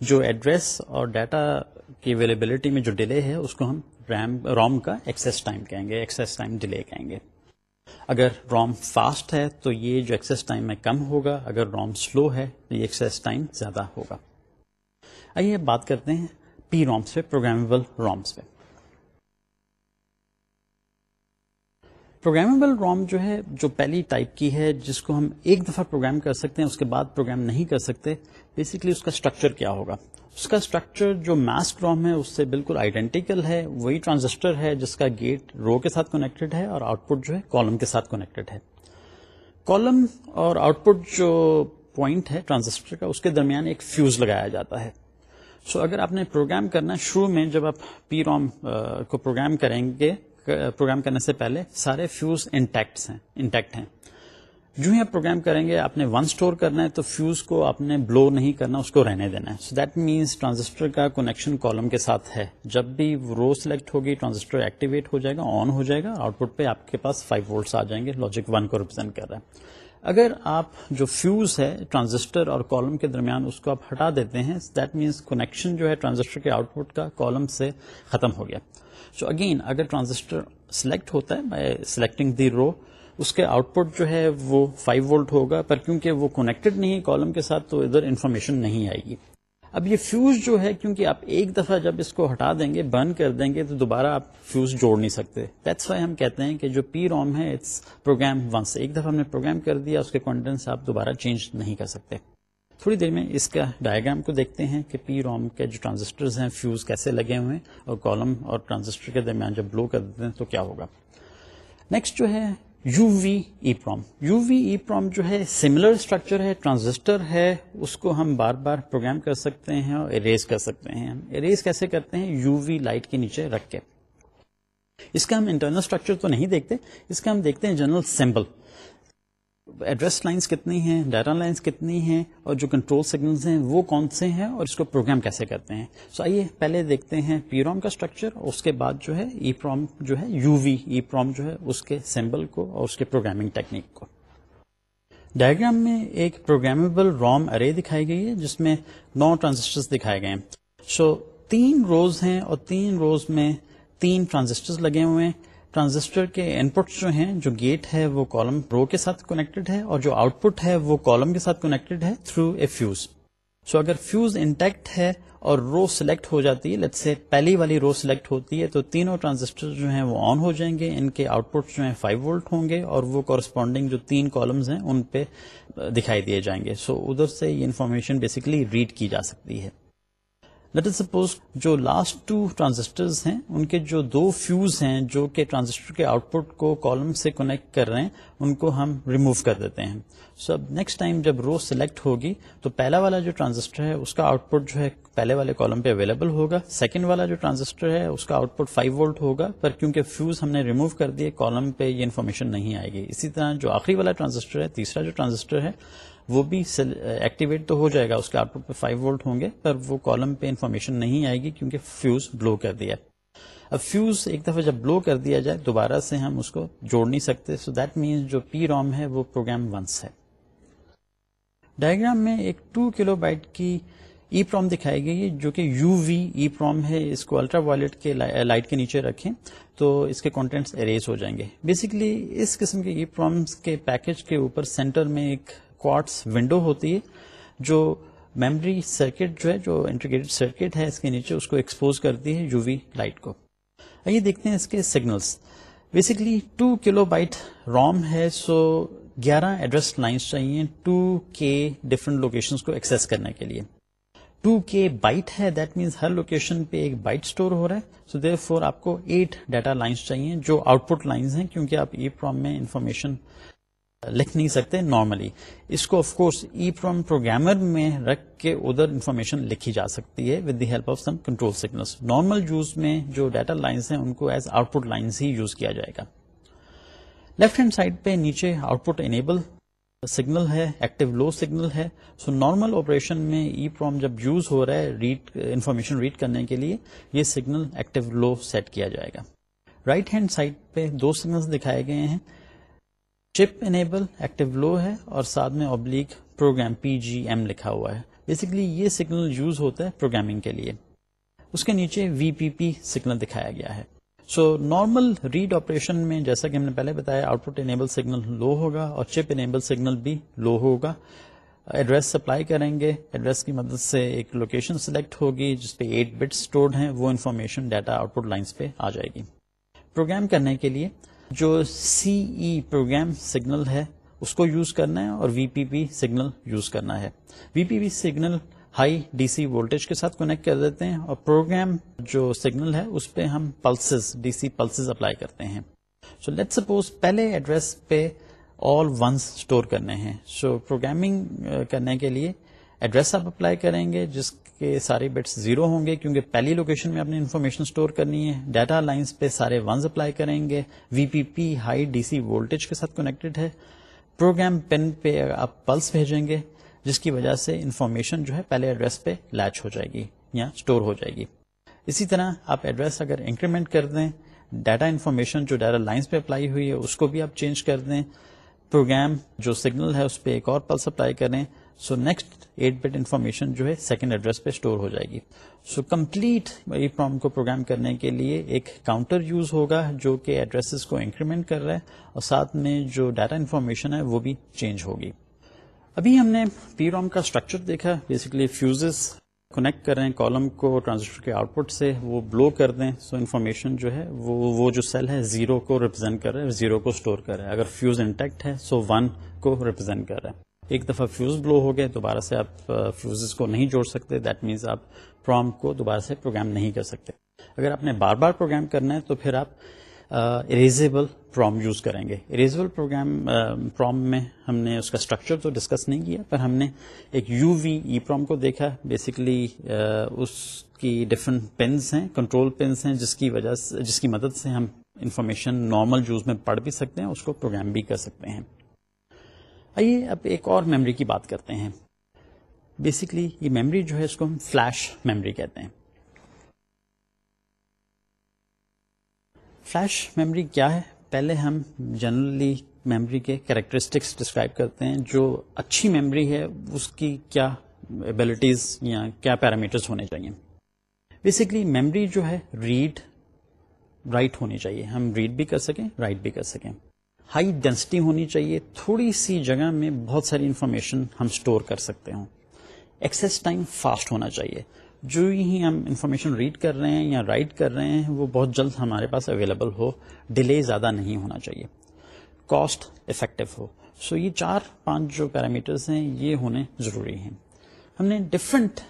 جو ایڈریس اور ڈیٹا کی اویلیبلٹی میں جو ڈیلے ہے، اس کو ہم ریم روم کا ایکسیس ٹائم کہیں گے ایکسیس ٹائم ڈیلے کہیں گے۔ اگر روم فاسٹ ہے، تو یہ جو ایکسیس ٹائم میں کم ہوگا، اگر روم سلو ہے تو یہ ایکسیس ٹائم زیادہ ہوگا۔ آئیے بات کرتے ہیں پی رومس پہ پروگرامیبل رومس پہ۔ پروگرامیبل روم جو ہے، جو پہلی ٹائپ کی ہے، جس کو ہم ایک دفعہ پروگرام کر سکتے ہیں، اس کے بعد پروگرام نہیں کر سکتے بیسکلی اس کا اسٹرکچر کیا ہوگا؟ اس کا اسٹرکچر جو میسک روم ہے، اس سے بالکل آئیڈینٹیکل ہے، وہی ٹرانزسٹر ہے جس کا گیٹ رو کے ساتھ کنیکٹڈ ہے اور آؤٹ پٹ جو ہے کالم کے ساتھ کنیکٹڈ ہے۔ کالم اور آؤٹ پٹ جو پوائنٹ ہے ٹرانزسٹر کا، اس کے درمیان ایک فیوز لگایا جاتا ہے۔ سو so, اگر آپ نے پروگرام کرنا شروع میں جب آپ پی روم کو پروگرام کریں گے پروگرام کرنے سے پہلے سارے فیوز انٹیکٹ ہیں انٹیکٹ ہیں۔ جو ہی آپ پروگرام کریں گے آپ نے ون اسٹور کرنا ہے تو فیوز کو آپ نے بلو نہیں کرنا اس کو رہنے دینا ہے۔ سو دیٹ مینس ٹرانزسٹر کا کنیکشن کالم کے ساتھ ہے۔ جب بھی رو سلیکٹ ہوگی ٹرانزسٹر ایکٹیویٹ ہو جائے گا آن ہو جائے گا آؤٹ پٹ پہ آپ کے پاس فائیو وولٹس آ جائیں گے۔ لاجک ون کو ریپرزینٹ کر رہا ہے۔ اگر آپ جو فیوز ہے ٹرانزسٹر اور کالم کے درمیان اس کو آپ ہٹا دیتے ہیں دیٹ مینس کنیکشن جو ہے ٹرانزسٹر کے آؤٹ پٹ کا کالم سے ختم ہو گیا۔ سو اگین اگر ٹرانزسٹر سلیکٹ ہوتا ہے بائی سلیکٹنگ دی رو اس کے آؤٹ پٹ جو ہے وہ 5 وولٹ ہوگا، پر کیونکہ وہ کنیکٹڈ نہیں ہے کالم کے ساتھ، تو ادھر انفارمیشن نہیں آئے گی۔ اب یہ فیوز جو ہے، کیونکہ آپ ایک دفعہ جب اس کو ہٹا دیں گے، بند کر دیں گے، تو دوبارہ آپ فیوز جوڑ نہیں سکتے۔ دیٹس وائی ہم کہتے ہیں کہ جو پی روم ہے اٹس پروگرام ونس ایک دفعہ ہم نے پروگرام کر دیا، اس کے کانٹینٹس آپ دوبارہ چینج نہیں کر سکتے۔ تھوڑی دیر میں اس کا ڈائگرام کو دیکھتے ہیں کہ پی روم کے جو ٹرانزسٹر ہیں فیوز کیسے لگے ہوئے ہیں اور کالم اور ٹرانزسٹر کے درمیان جب بلو کر دیتے ہیں، تو کیا ہوگا۔ نیکسٹ جو ہے U V E PROM U V E PROM جو ہے سملر اسٹرکچر ہے ٹرانزسٹر ہے، اس کو ہم بار بار پروگرام کر سکتے ہیں اور اریز کر سکتے ہیں اریز کیسے کرتے ہیں؟ یو وی لائٹ کے نیچے رکھ کے. اس کا ہم انٹرنل اسٹرکچر تو نہیں دیکھتے، اس کا ہم دیکھتے ہیں جنرل سمبل ایڈریس لائنس کتنی ہیں ڈیٹا لائنس کتنی ہیں اور جو کنٹرول سگنلز ہیں وہ کون سے ہیں اور اس کو پروگرام کیسے کرتے ہیں. سو so, آئیے پہلے دیکھتے ہیں پی روم کا اسٹرکچر اور اس کے بعد جو ہے e ای پروم جو ہے یو وی ای پروم جو ہے اس کے سمبل کو اور اس کے پروگرامنگ ٹیکنیک کو. ڈائگرام میں ایک پروگرامیبل روم ارے دکھائی گئی ہے جس میں نو ٹرانزسٹر دکھائے گئے ہیں. سو so, تین روز ہیں اور تین روز میں تین ٹرانزسٹر لگے ہوئے ہیں. ٹرانزسٹر کے ان پٹس جو ہیں جو گیٹ ہے وہ کالم رو کے ساتھ کنیکٹڈ ہے اور جو آؤٹ پٹ ہے وہ کالم کے ساتھ کنیکٹڈ ہے تھرو اے فیوز سو اگر فیوز انٹیکٹ ہے اور رو سلیکٹ ہو جاتی ہے لیٹ سے پہلی والی رو سلیکٹ ہوتی ہے تو تینوں ٹرانزسٹر جو ہیں وہ آن ہو جائیں گے ان کے آؤٹ پٹ جو ہیں 5 وولٹ ہوں گے اور وہ کورسپونڈنگ جو تین کالمز ہیں ان پہ دکھائی دیے جائیں گے۔ سو so, ادھر سے یہ انفارمیشن بیسکلی ریڈ کی جا سکتی ہے۔ لیٹ از سپوز جو لاسٹ ٹو ٹرانزسٹر ہیں، ان کے جو دو فیوز ہیں جو کہ ٹرانزسٹر کے آؤٹ پٹ کو کالم سے کنیکٹ کر رہے ہیں، ان کو ہم ریموو کر دیتے ہیں. سو اب نیکسٹ ٹائم جب رو سلیکٹ ہوگی، تو پہلا والا جو ٹرانزسٹر ہے، اس کا آؤٹ پٹ جو ہے پہلے والے کالم پہ اویلیبل ہوگا. سیکنڈ والا جو ٹرانزسٹر ہے، اس کا آؤٹ پٹ 5 وولٹ ہوگا. پر کیونکہ فیوز ہم نے ریموو کر دیے کالم پہ یہ انفارمیشن نہیں آئے گی. اسی طرح جو آخری والا ٹرانزسٹر ہے، تیسرا جو ٹرانزسٹر ہے وہ بھی ایکٹیویٹ uh, تو ہو جائے گا، اس کے آؤٹ پٹ پہ 5 وولٹ ہوں گے، پر وہ کالم پہ انفارمیشن نہیں آئے گی کیونکہ فیوز بلو کر دیا اب فیوز ایک دفعہ جب بلو کر دیا جائے، دوبارہ سے ہم اس کو جوڑ نہیں سکتے۔ سو دیٹ مینس جو پی روم ہے، وہ پروگرام ونس ہے۔ ڈائگرام میں ایک 2 کلو بائٹ کی ای پروم دکھائی گئی ہے، جو کہ یو وی ای پروم ہے۔ اس کو الٹرا وائلٹ کے لائٹ uh, کے نیچے رکھیں تو اس کے کانٹینٹس اریز ہو جائیں گے۔ بیسکلی اس قسم کے ای پرومس کے پیکج کے اوپر سینٹر میں ایک کوارٹس ونڈو ہوتی ہے، جو میموری سرکٹ جو ہے، جو انٹیگریٹڈ سرکٹ ہے، اس کے نیچے اس کو ایکسپوز کرتی ہے یو وی لائٹ کو۔ آئیے دیکھتے ہیں اس کے signals basically two kilobyte ROM ہے سو گیارہ ایڈریس لائنس چاہیے ٹو کے ڈفرنٹ لوکیشن کو ایکسس کرنے کے لیے۔ ٹو کے بائٹ ہے دیٹ مینس ہر لوکیشن پہ ایک بائٹ اسٹور ہو رہا ہے۔ سو دیر فور آپ کو ایٹ ڈیٹا لائنس چاہیے، جو آؤٹ پٹ لائنس ہیں، کیونکہ آپ ای پروم میں انفارمیشن لکھ نہیں سکتے نارملی اس کو of course E PROM programmer میں رکھ کے ادھر انفارمیشن لکھی جا سکتی ہے with the help of some control signals normal use میں جو ڈیٹا لائنس ہیں ان کو ایز آؤٹ پٹ لائنس ہی یوز کیا جائے گا. لیفٹ ہینڈ سائڈ پہ نیچے آؤٹ پٹ انیبل سگنل ہے ایکٹیو لو سگنل ہے. سو نارمل آپریشن میں ای پروم جب یوز ہو رہا ہے ریڈ انفارمیشن ریڈ کرنے کے لیے، یہ سگنل ایکٹیو لو سیٹ کیا جائے گا. رائٹ ہینڈ سائڈ پہ دو سگنل دکھائے گئے ہیں. چپ انیبل ایکٹیو لو ہے اور ساتھ میں oblique program P G M لکھا ہوا ہے۔ بیسکلی یہ سگنل یوز ہوتا ہے پروگرامنگ کے لیے۔ اس کے نیچے وی پی پی سگنل دکھایا گیا ہے۔ سو نارمل ریڈ آپریشن میں جیسا کہ ہم نے پہلے بتایا output enable signal low ہوگا اور چپ انیبل سگنل بھی لو ہوگا۔ ایڈریس سپلائی کریں گے۔ ایڈریس کی مدد سے ایک لوکیشن سلیکٹ ہوگی جس پہ ایٹ بٹ اسٹورڈ ہیں۔ وہ information data output lines پہ آ جائے گی۔ پروگرام کرنے کے لیے جو سی ای پروگرام سگنل ہے، اس کو یوز کرنا ہے اور وی پی پی سگنل یوز کرنا ہے. V P P signal high D C voltage کے ساتھ کنیکٹ کر دیتے ہیں اور پروگرام جو سگنل ہے، اس پہ ہم pulses D C pulses apply کرتے ہیں. سو لیٹ سپوز پہلے ایڈریس پہ آل ونس اسٹور کرنے ہیں. سو پروگرامنگ کرنے کے لیے ایڈریس آپ اپلائی کریں گے، جس کے سارے بٹس زیرو ہوں گے، کیونکہ پہلی لوکیشن میں اپنی انفارمیشن اسٹور کرنی ہے ڈیٹا لائنس پہ سارے ونز اپلائی کریں گے V P P high D C voltage کے ساتھ کنیکٹڈ ہے پروگرام پین پہ آپ پلس بھیجیں گے، جس کی وجہ سے انفارمیشن جو ہے پہلے ایڈریس پہ لیچ ہو جائے گی یا اسٹور ہو جائے گی۔ اسی طرح آپ ایڈریس اگر انکریمنٹ کر دیں ڈیٹا انفارمیشن جو ڈیٹا لائنس پہ اپلائی ہوئی ہے، اس کو بھی آپ چینج کر دیں پروگرام جو سگنل ہے اس پہ ایک اور پلس اپلائی کریں۔ So next eight bit information جو ہے سیکنڈ ایڈریس پہ اسٹور ہو جائے گی۔ سو کمپلیٹ پروم کو پروگرام کرنے کے لیے ایک کاؤنٹر یوز ہوگا جو کہ ایڈریس کو انکریمنٹ کر رہا ہے اور ساتھ میں جو ڈیٹا انفارمیشن ہے وہ بھی چینج ہوگی۔ ابھی ہم نے پی روم کا اسٹرکچر دیکھا۔ بیسکلی فیوزز کنیکٹ کر رہے ہیں کالم کو ٹرانزسٹر کے آؤٹ پٹ سے وہ بلو کر دیں۔ سو انفارمیشن جو ہے وہ وہ جو سیل ہے زیرو کو ریپرزینٹ کر رہا ہے زیرو کو اسٹور کر رہا ہے۔ اگر فیوز انٹیکٹ ہے سو ون کو ریپرزینٹ کر رہا ہے۔ ایک دفعہ فیوز بلو ہو گئے، دوبارہ سے آپ فیوز کو نہیں جوڑ سکتے دیٹ مینس آپ پروم کو دوبارہ سے پروگرام نہیں کر سکتے۔ اگر آپ نے بار بار پروگرام کرنا ہے تو پھر آپ اریزیبل پروم یوز کریں گے۔ اریزیبل پروگرام پروم میں ہم نے اس کا اسٹرکچر تو ڈسکس نہیں کیا، پر ہم نے ایک یو وی ای پروم کو دیکھا۔ بیسکلی اس کی ڈفرنٹ پینس ہیں کنٹرول پینس ہیں، جس کی وجہ سے، جس کی مدد سے ہم انفارمیشن نارمل یوز میں پڑھ بھی سکتے ہیں، اس کو پروگرام بھی کر سکتے ہیں۔ آئیے اب ایک اور میموری کی بات کرتے ہیں۔ بیسکلی یہ میموری جو ہے اس کو ہم فلیش میموری کہتے ہیں۔ فلیش میموری کیا ہے؟ پہلے ہم جنرلی میموری کے کریکٹرسٹکس ڈسکرائب کرتے ہیں۔ جو اچھی میموری ہے، اس کی کیا ایبلٹیز یا کیا پیرامیٹرز ہونے چاہیے۔ بیسکلی میموری جو ہے ریڈ رائٹ ہونی چاہیے۔ ہم ریڈ بھی کر سکیں رائٹ بھی کر سکیں۔ ہائی ڈینسٹی ہونی چاہیے۔ تھوڑی سی جگہ میں بہت ساری انفارمیشن ہم اسٹور کر سکتے ہوں۔ ایکسس ٹائم فاسٹ ہونا چاہیے۔ جو ہی ہم انفارمیشن ریڈ کر رہے ہیں یا رائٹ کر رہے ہیں، وہ بہت جلد ہمارے پاس اویلیبل ہو۔ ڈیلے زیادہ نہیں ہونا چاہیے۔ کاسٹ افیکٹو ہو۔ سو یہ چار پانچ جو پیرامیٹرز ہیں، یہ ہونے ضروری ہیں۔ ہم نے ڈفرنٹ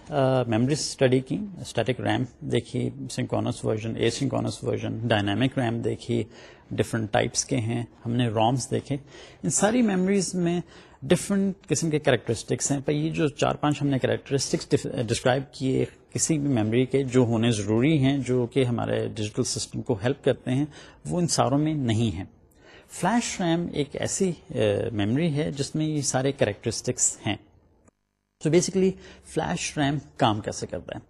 میموری اسٹڈی کی۔ اسٹیٹک ریم دیکھی synchronous version asynchronous version dynamic RAM دیکھی۔ ڈفرنٹ ٹائپس کے ہیں، ہم نے رومس دیکھے۔ ان ساری میموریز میں ڈفرنٹ قسم کے کریکٹرسٹکس ہیں۔ پر یہ جو چار پانچ ہم نے کریکٹرسٹکس ڈسکرائب کیے کسی بھی میموری کے جو ہونے ضروری ہیں، جو کہ ہمارے ڈیجیٹل سسٹم کو ہیلپ کرتے ہیں، وہ ان ساروں میں نہیں ہیں۔ فلیش ریم ایک ایسی میموری ہے جس میں یہ سارے کریکٹرسٹکس ہیں۔ تو بیسکلی فلیش ریم کام کیسے کرتا ہے؟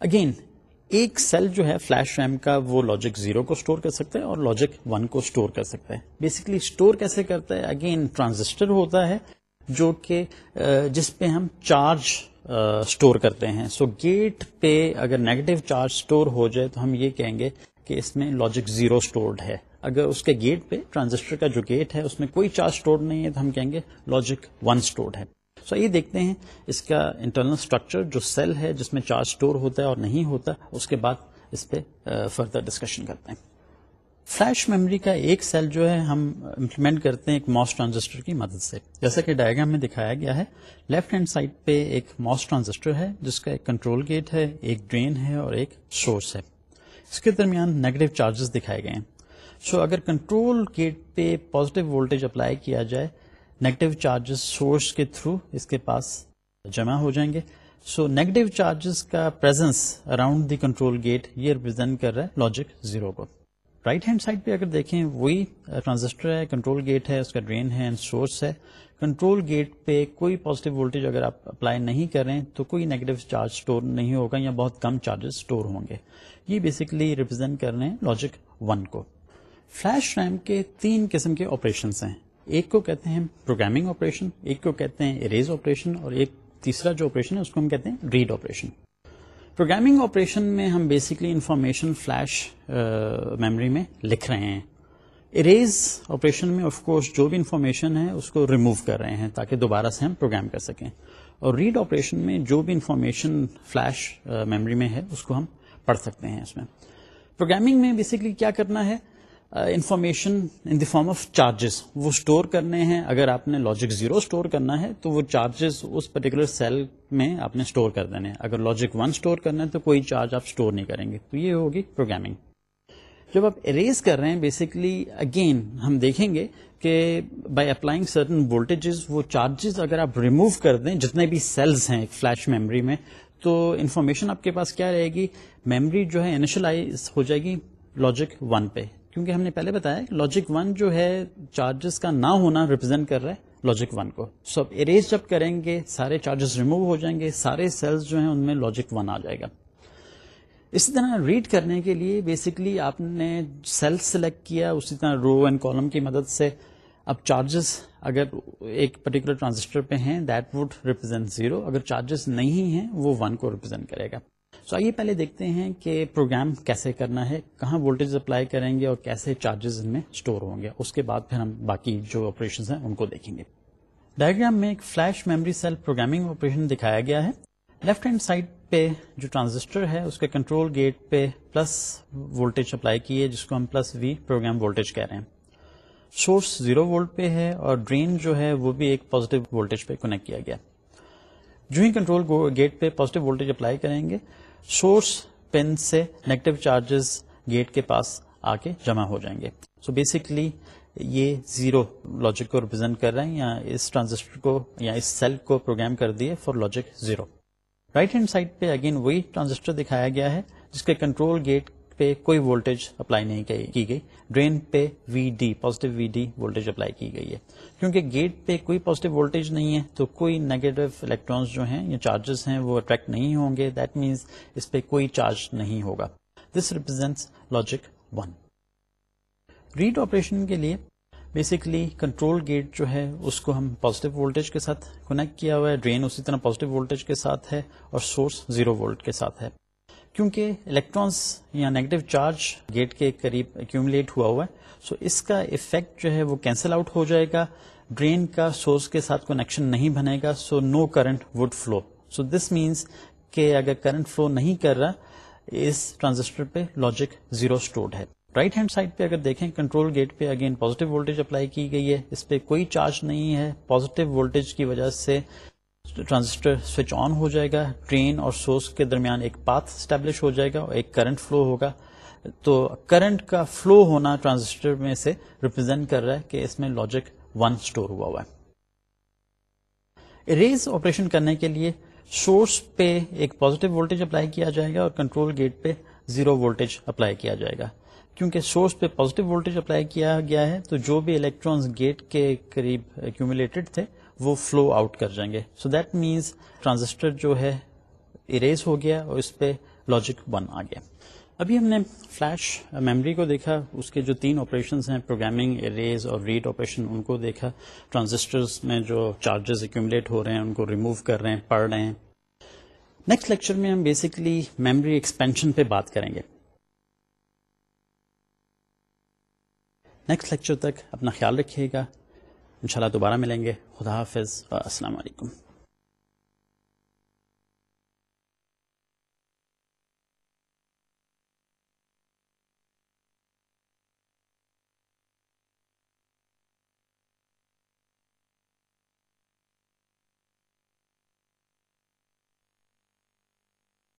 اگین ایک سیل جو ہے فلیش ریم کا وہ لاجک زیرو کو اسٹور کر سکتا ہے اور لاجک ون کو اسٹور کر سکتا ہے بیسکلی اسٹور کیسے کرتا ہے اگین ٹرانزسٹر ہوتا ہے جو کہ جس پہ ہم چارج اسٹور کرتے ہیں۔ سو گیٹ پہ اگر نیگیٹو چارج اسٹور ہو جائے تو ہم یہ کہیں گے کہ اس میں لاجک زیرو اسٹورڈ ہے۔ اگر اس کے گیٹ پہ ٹرانزسٹر کا جو گیٹ ہے اس میں کوئی چارج اسٹور نہیں ہے تو ہم کہیں گے لاجک ون اسٹورڈ ہے۔ سو یہ دیکھتے ہیں اس کا انٹرنل اسٹرکچر جو سیل ہے جس میں چارج اسٹور ہوتا ہے اور نہیں ہوتا اس کے بعد اس پہ فردر ڈسکشن کرتے ہیں۔ فلیش میموری کا ایک سیل جو ہے ہم امپلیمنٹ کرتے ہیں ایک موس ٹرانزسٹر کی مدد سے۔ جیسا کہ ڈائگرام میں دکھایا گیا ہے لیفٹ ہینڈ سائڈ پہ ایک موس ٹرانزسٹر ہے جس کا ایک کنٹرول گیٹ ہے ایک ڈرین ہے اور ایک سورس ہے۔ اس کے درمیان نیگیٹو چارجز دکھائے گئے ہیں۔ سو so, اگر کنٹرول گیٹ پہ پازیٹو وولٹیج اپلائی کیا جائے نیگیٹو چارجز سورس کے تھرو اس کے پاس جمع ہو جائیں گے. سو نیگیٹو چارجز کا presence around the control gate یہ ریپرزینٹ کر رہا ہے لاجک زیرو کو. رائٹ ہینڈ سائڈ پہ اگر دیکھیں وہی ٹرانزسٹر ہے کنٹرول گیٹ ہے، اس کا ڈرین ہے اینڈ سورس ہے. کنٹرول گیٹ پہ کوئی پازیٹو وولٹیج اگر آپ اپلائی نہیں کریں تو کوئی نیگیٹو چارج اسٹور نہیں ہوگا یا بہت کم چارجز اسٹور ہوں گے. یہ بیسکلی ریپرزینٹ کر رہے ہیں لاجک ون کو. فلیش ریم کے تین قسم کے آپریشنس ہیں. ایک کو کہتے ہیں پروگرامنگ آپریشن ایک کو کہتے ہیں اریز آپریشن اور ایک تیسرا جو آپریشن ہے، اس کو ہم کہتے ہیں ریڈ آپریشن پروگرامنگ آپریشن میں ہم بیسکلی انفارمیشن فلیش میموری میں لکھ رہے ہیں۔ اریز آپریشن میں آف کورس جو بھی انفارمیشن ہے، اس کو ریموو کر رہے ہیں تاکہ دوبارہ سے ہم پروگرام کر سکیں۔ اور ریڈ آپریشن میں جو بھی انفارمیشن فلیش میموری میں ہے، اس کو ہم پڑھ سکتے ہیں اس میں۔ پروگرامنگ میں بیسکلی کیا کرنا ہے؟ Information in the form of charges وہ اسٹور کرنے ہیں۔ اگر آپ نے لاجک زیرو اسٹور کرنا ہے تو وہ چارجز اس پرٹیکولر سیل میں آپ نے اسٹور کر دینے اگر لاجک ون اسٹور کرنا ہے تو کوئی چارج آپ اسٹور نہیں کریں گے۔ تو یہ ہوگی پروگرامنگ جب آپ اریز کر رہے ہیں بیسکلی اگین ہم دیکھیں گے کہ بائی اپلائنگ سرٹن وولٹیجز وہ چارجز اگر آپ ریموو کر دیں، جتنے بھی سیلز ہیں ایک فلیش میموری میں، تو انفارمیشن آپ کے پاس کیا رہے گی؟ میموری جو ہے انیشلائز ہو جائے گی لاجک ون پہ۔ کیونکہ ہم نے پہلے بتایا لاجک ون جو ہے چارجز کا نہ ہونا ریپرزینٹ کر رہا ہے لاجک ون کو۔ سو اب اریز جب کریں گے، سارے چارجز ریموو ہو جائیں گے، سارے سیلز جو ہیں ان میں لاجک ون آ جائے گا۔ اسی طرح ریڈ کرنے کے لیے بیسکلی آپ نے سیل سلیکٹ کیا، اسی طرح رو اینڈ کالم کی مدد سے۔ اب چارجز اگر ایک پرٹیکولر ٹرانزسٹر پہ ہیں دیٹ وڈ ریپرزینٹ زیرو اگر چارجز نہیں ہیں، وہ ون کو ریپرزینٹ کرے گا۔ سو آئیے پہلے دیکھتے ہیں کہ پروگرام کیسے کرنا ہے، کہاں وولٹیج اپلائی کریں گے اور کیسے چارجز ان میں اسٹور ہوں گے۔ اس کے بعد پھر ہم باقی جو آپریشن ہیں ان کو دیکھیں گے۔ ڈائگرام میں ایک flash memory cell programming operation دکھایا گیا ہے۔ لیفٹ ہینڈ سائڈ پہ جو ٹرانزسٹر ہے، اس کے کنٹرول گیٹ پہ پلس وولٹیج اپلائی کی ہے، جس کو ہم پلس وی پروگرام وولٹیج کہہ رہے ہیں۔ سورس زیرو وولٹ پہ ہے اور ڈرین جو ہے، وہ بھی ایک پازیٹو وولٹیج پہ کنیکٹ کیا گیا۔ جو ہی کنٹرول گیٹ پہ پازیٹو وولٹیج اپلائی کریں گے سورس پن سے نیگیٹو چارجز گیٹ کے پاس آ کے جمع ہو جائیں گے۔ سو so بیسکلی یہ زیرو لاجک کو ریپرزینٹ کر رہے ہیں یا اس ٹرانزسٹر کو یا اس سیل کو پروگرام کر دیے for logic zero right hand side پہ اگین وہی ٹرانزسٹر دکھایا گیا ہے جس کے کنٹرول گیٹ پہ کوئی وولٹیج اپلائی نہیں کی گئی۔ ڈرین پہ V D positive V D voltage apply کی گئی ہے۔ کیونکہ گیٹ پہ کوئی پوزیٹو وولٹیج نہیں ہے، تو کوئی نیگیٹو الیکٹرانس جو ہیں، یا چارجز ہیں، وہ اٹریکٹ نہیں ہوں گے۔ دیٹ مینس اس پہ کوئی چارج نہیں ہوگا۔ This represents logic one read operation کے لیے بیسکلی کنٹرول گیٹ جو ہے، اس کو ہم پازیٹو وولٹیج کے ساتھ کنیکٹ کیا ہوا ہے۔ ڈرین اسی طرح پازیٹو وولٹیج کے ساتھ ہے اور سورس زیرو وولٹ کے ساتھ ہے۔ کیونکہ الیکٹرانس یا نیگیٹو چارج گیٹ کے قریب ایکوملیٹ ہوا ہوا ہے سو اس کا افیکٹ جو ہے وہ کینسل آؤٹ ہو جائے گا ڈرین کا سورس کے ساتھ کنیکشن نہیں بنے گا so no current would flow so this means کہ اگر کرنٹ فلو نہیں کر رہا، اس ٹرانزسٹر پہ لاجک زیرو اسٹورڈ ہے۔ رائٹ ہینڈ سائڈ پہ اگر دیکھیں کنٹرول گیٹ پہ اگین پوزیٹو وولٹیج اپلائی کی گئی ہے، اس پہ کوئی چارج نہیں ہے پوزیٹو وولٹیج کی وجہ سے ٹرانزسٹر سوئچ آن ہو جائے گا، ٹرین اور سورس کے درمیان ایک پاتھ اسٹیبلش ہو جائے گا اور ایک کرنٹ فلو ہوگا۔ تو کرنٹ کا فلو ہونا ٹرانزسٹر میں سے ریپرزینٹ کر رہا ہے کہ اس میں لاجک ون اسٹور ہوا ہوا ہے۔ اریز آپریشن کرنے کے لیے سورس پہ ایک پوزیٹو وولٹیج اپلائی کیا جائے گا اور کنٹرول گیٹ پہ زیرو وولٹیج اپلائی کیا جائے گا۔ کیونکہ سورس پہ پوزیٹو وولٹیج اپلائی کیا گیا ہے، تو جو بھی الیکٹرانس گیٹ کے قریب ایکومولیٹڈ تھے وہ فلو آؤٹ کر جائیں گے. سو دیٹ مینس ٹرانزسٹر جو ہے اریز ہو گیا اور اس پہ لاجک ون آ گیا. ابھی ہم نے فلیش میموری کو دیکھا، اس کے جو تین آپریشن ہیں پروگرامنگ اریز اور ریڈ آپریشن ان کو دیکھا. ٹرانزسٹر میں جو چارجز ایکوملیٹ ہو رہے ہیں، ان کو ریموو کر رہے ہیں، پڑھ رہے ہیں. نیکسٹ لیکچر میں ہم بیسکلی میموری ایکسپینشن پہ بات کریں گے. نیکسٹ لیکچر تک اپنا خیال رکھیے گا. انشاءاللہ دوبارہ ملیں گے. خدا حافظ. السلام علیکم.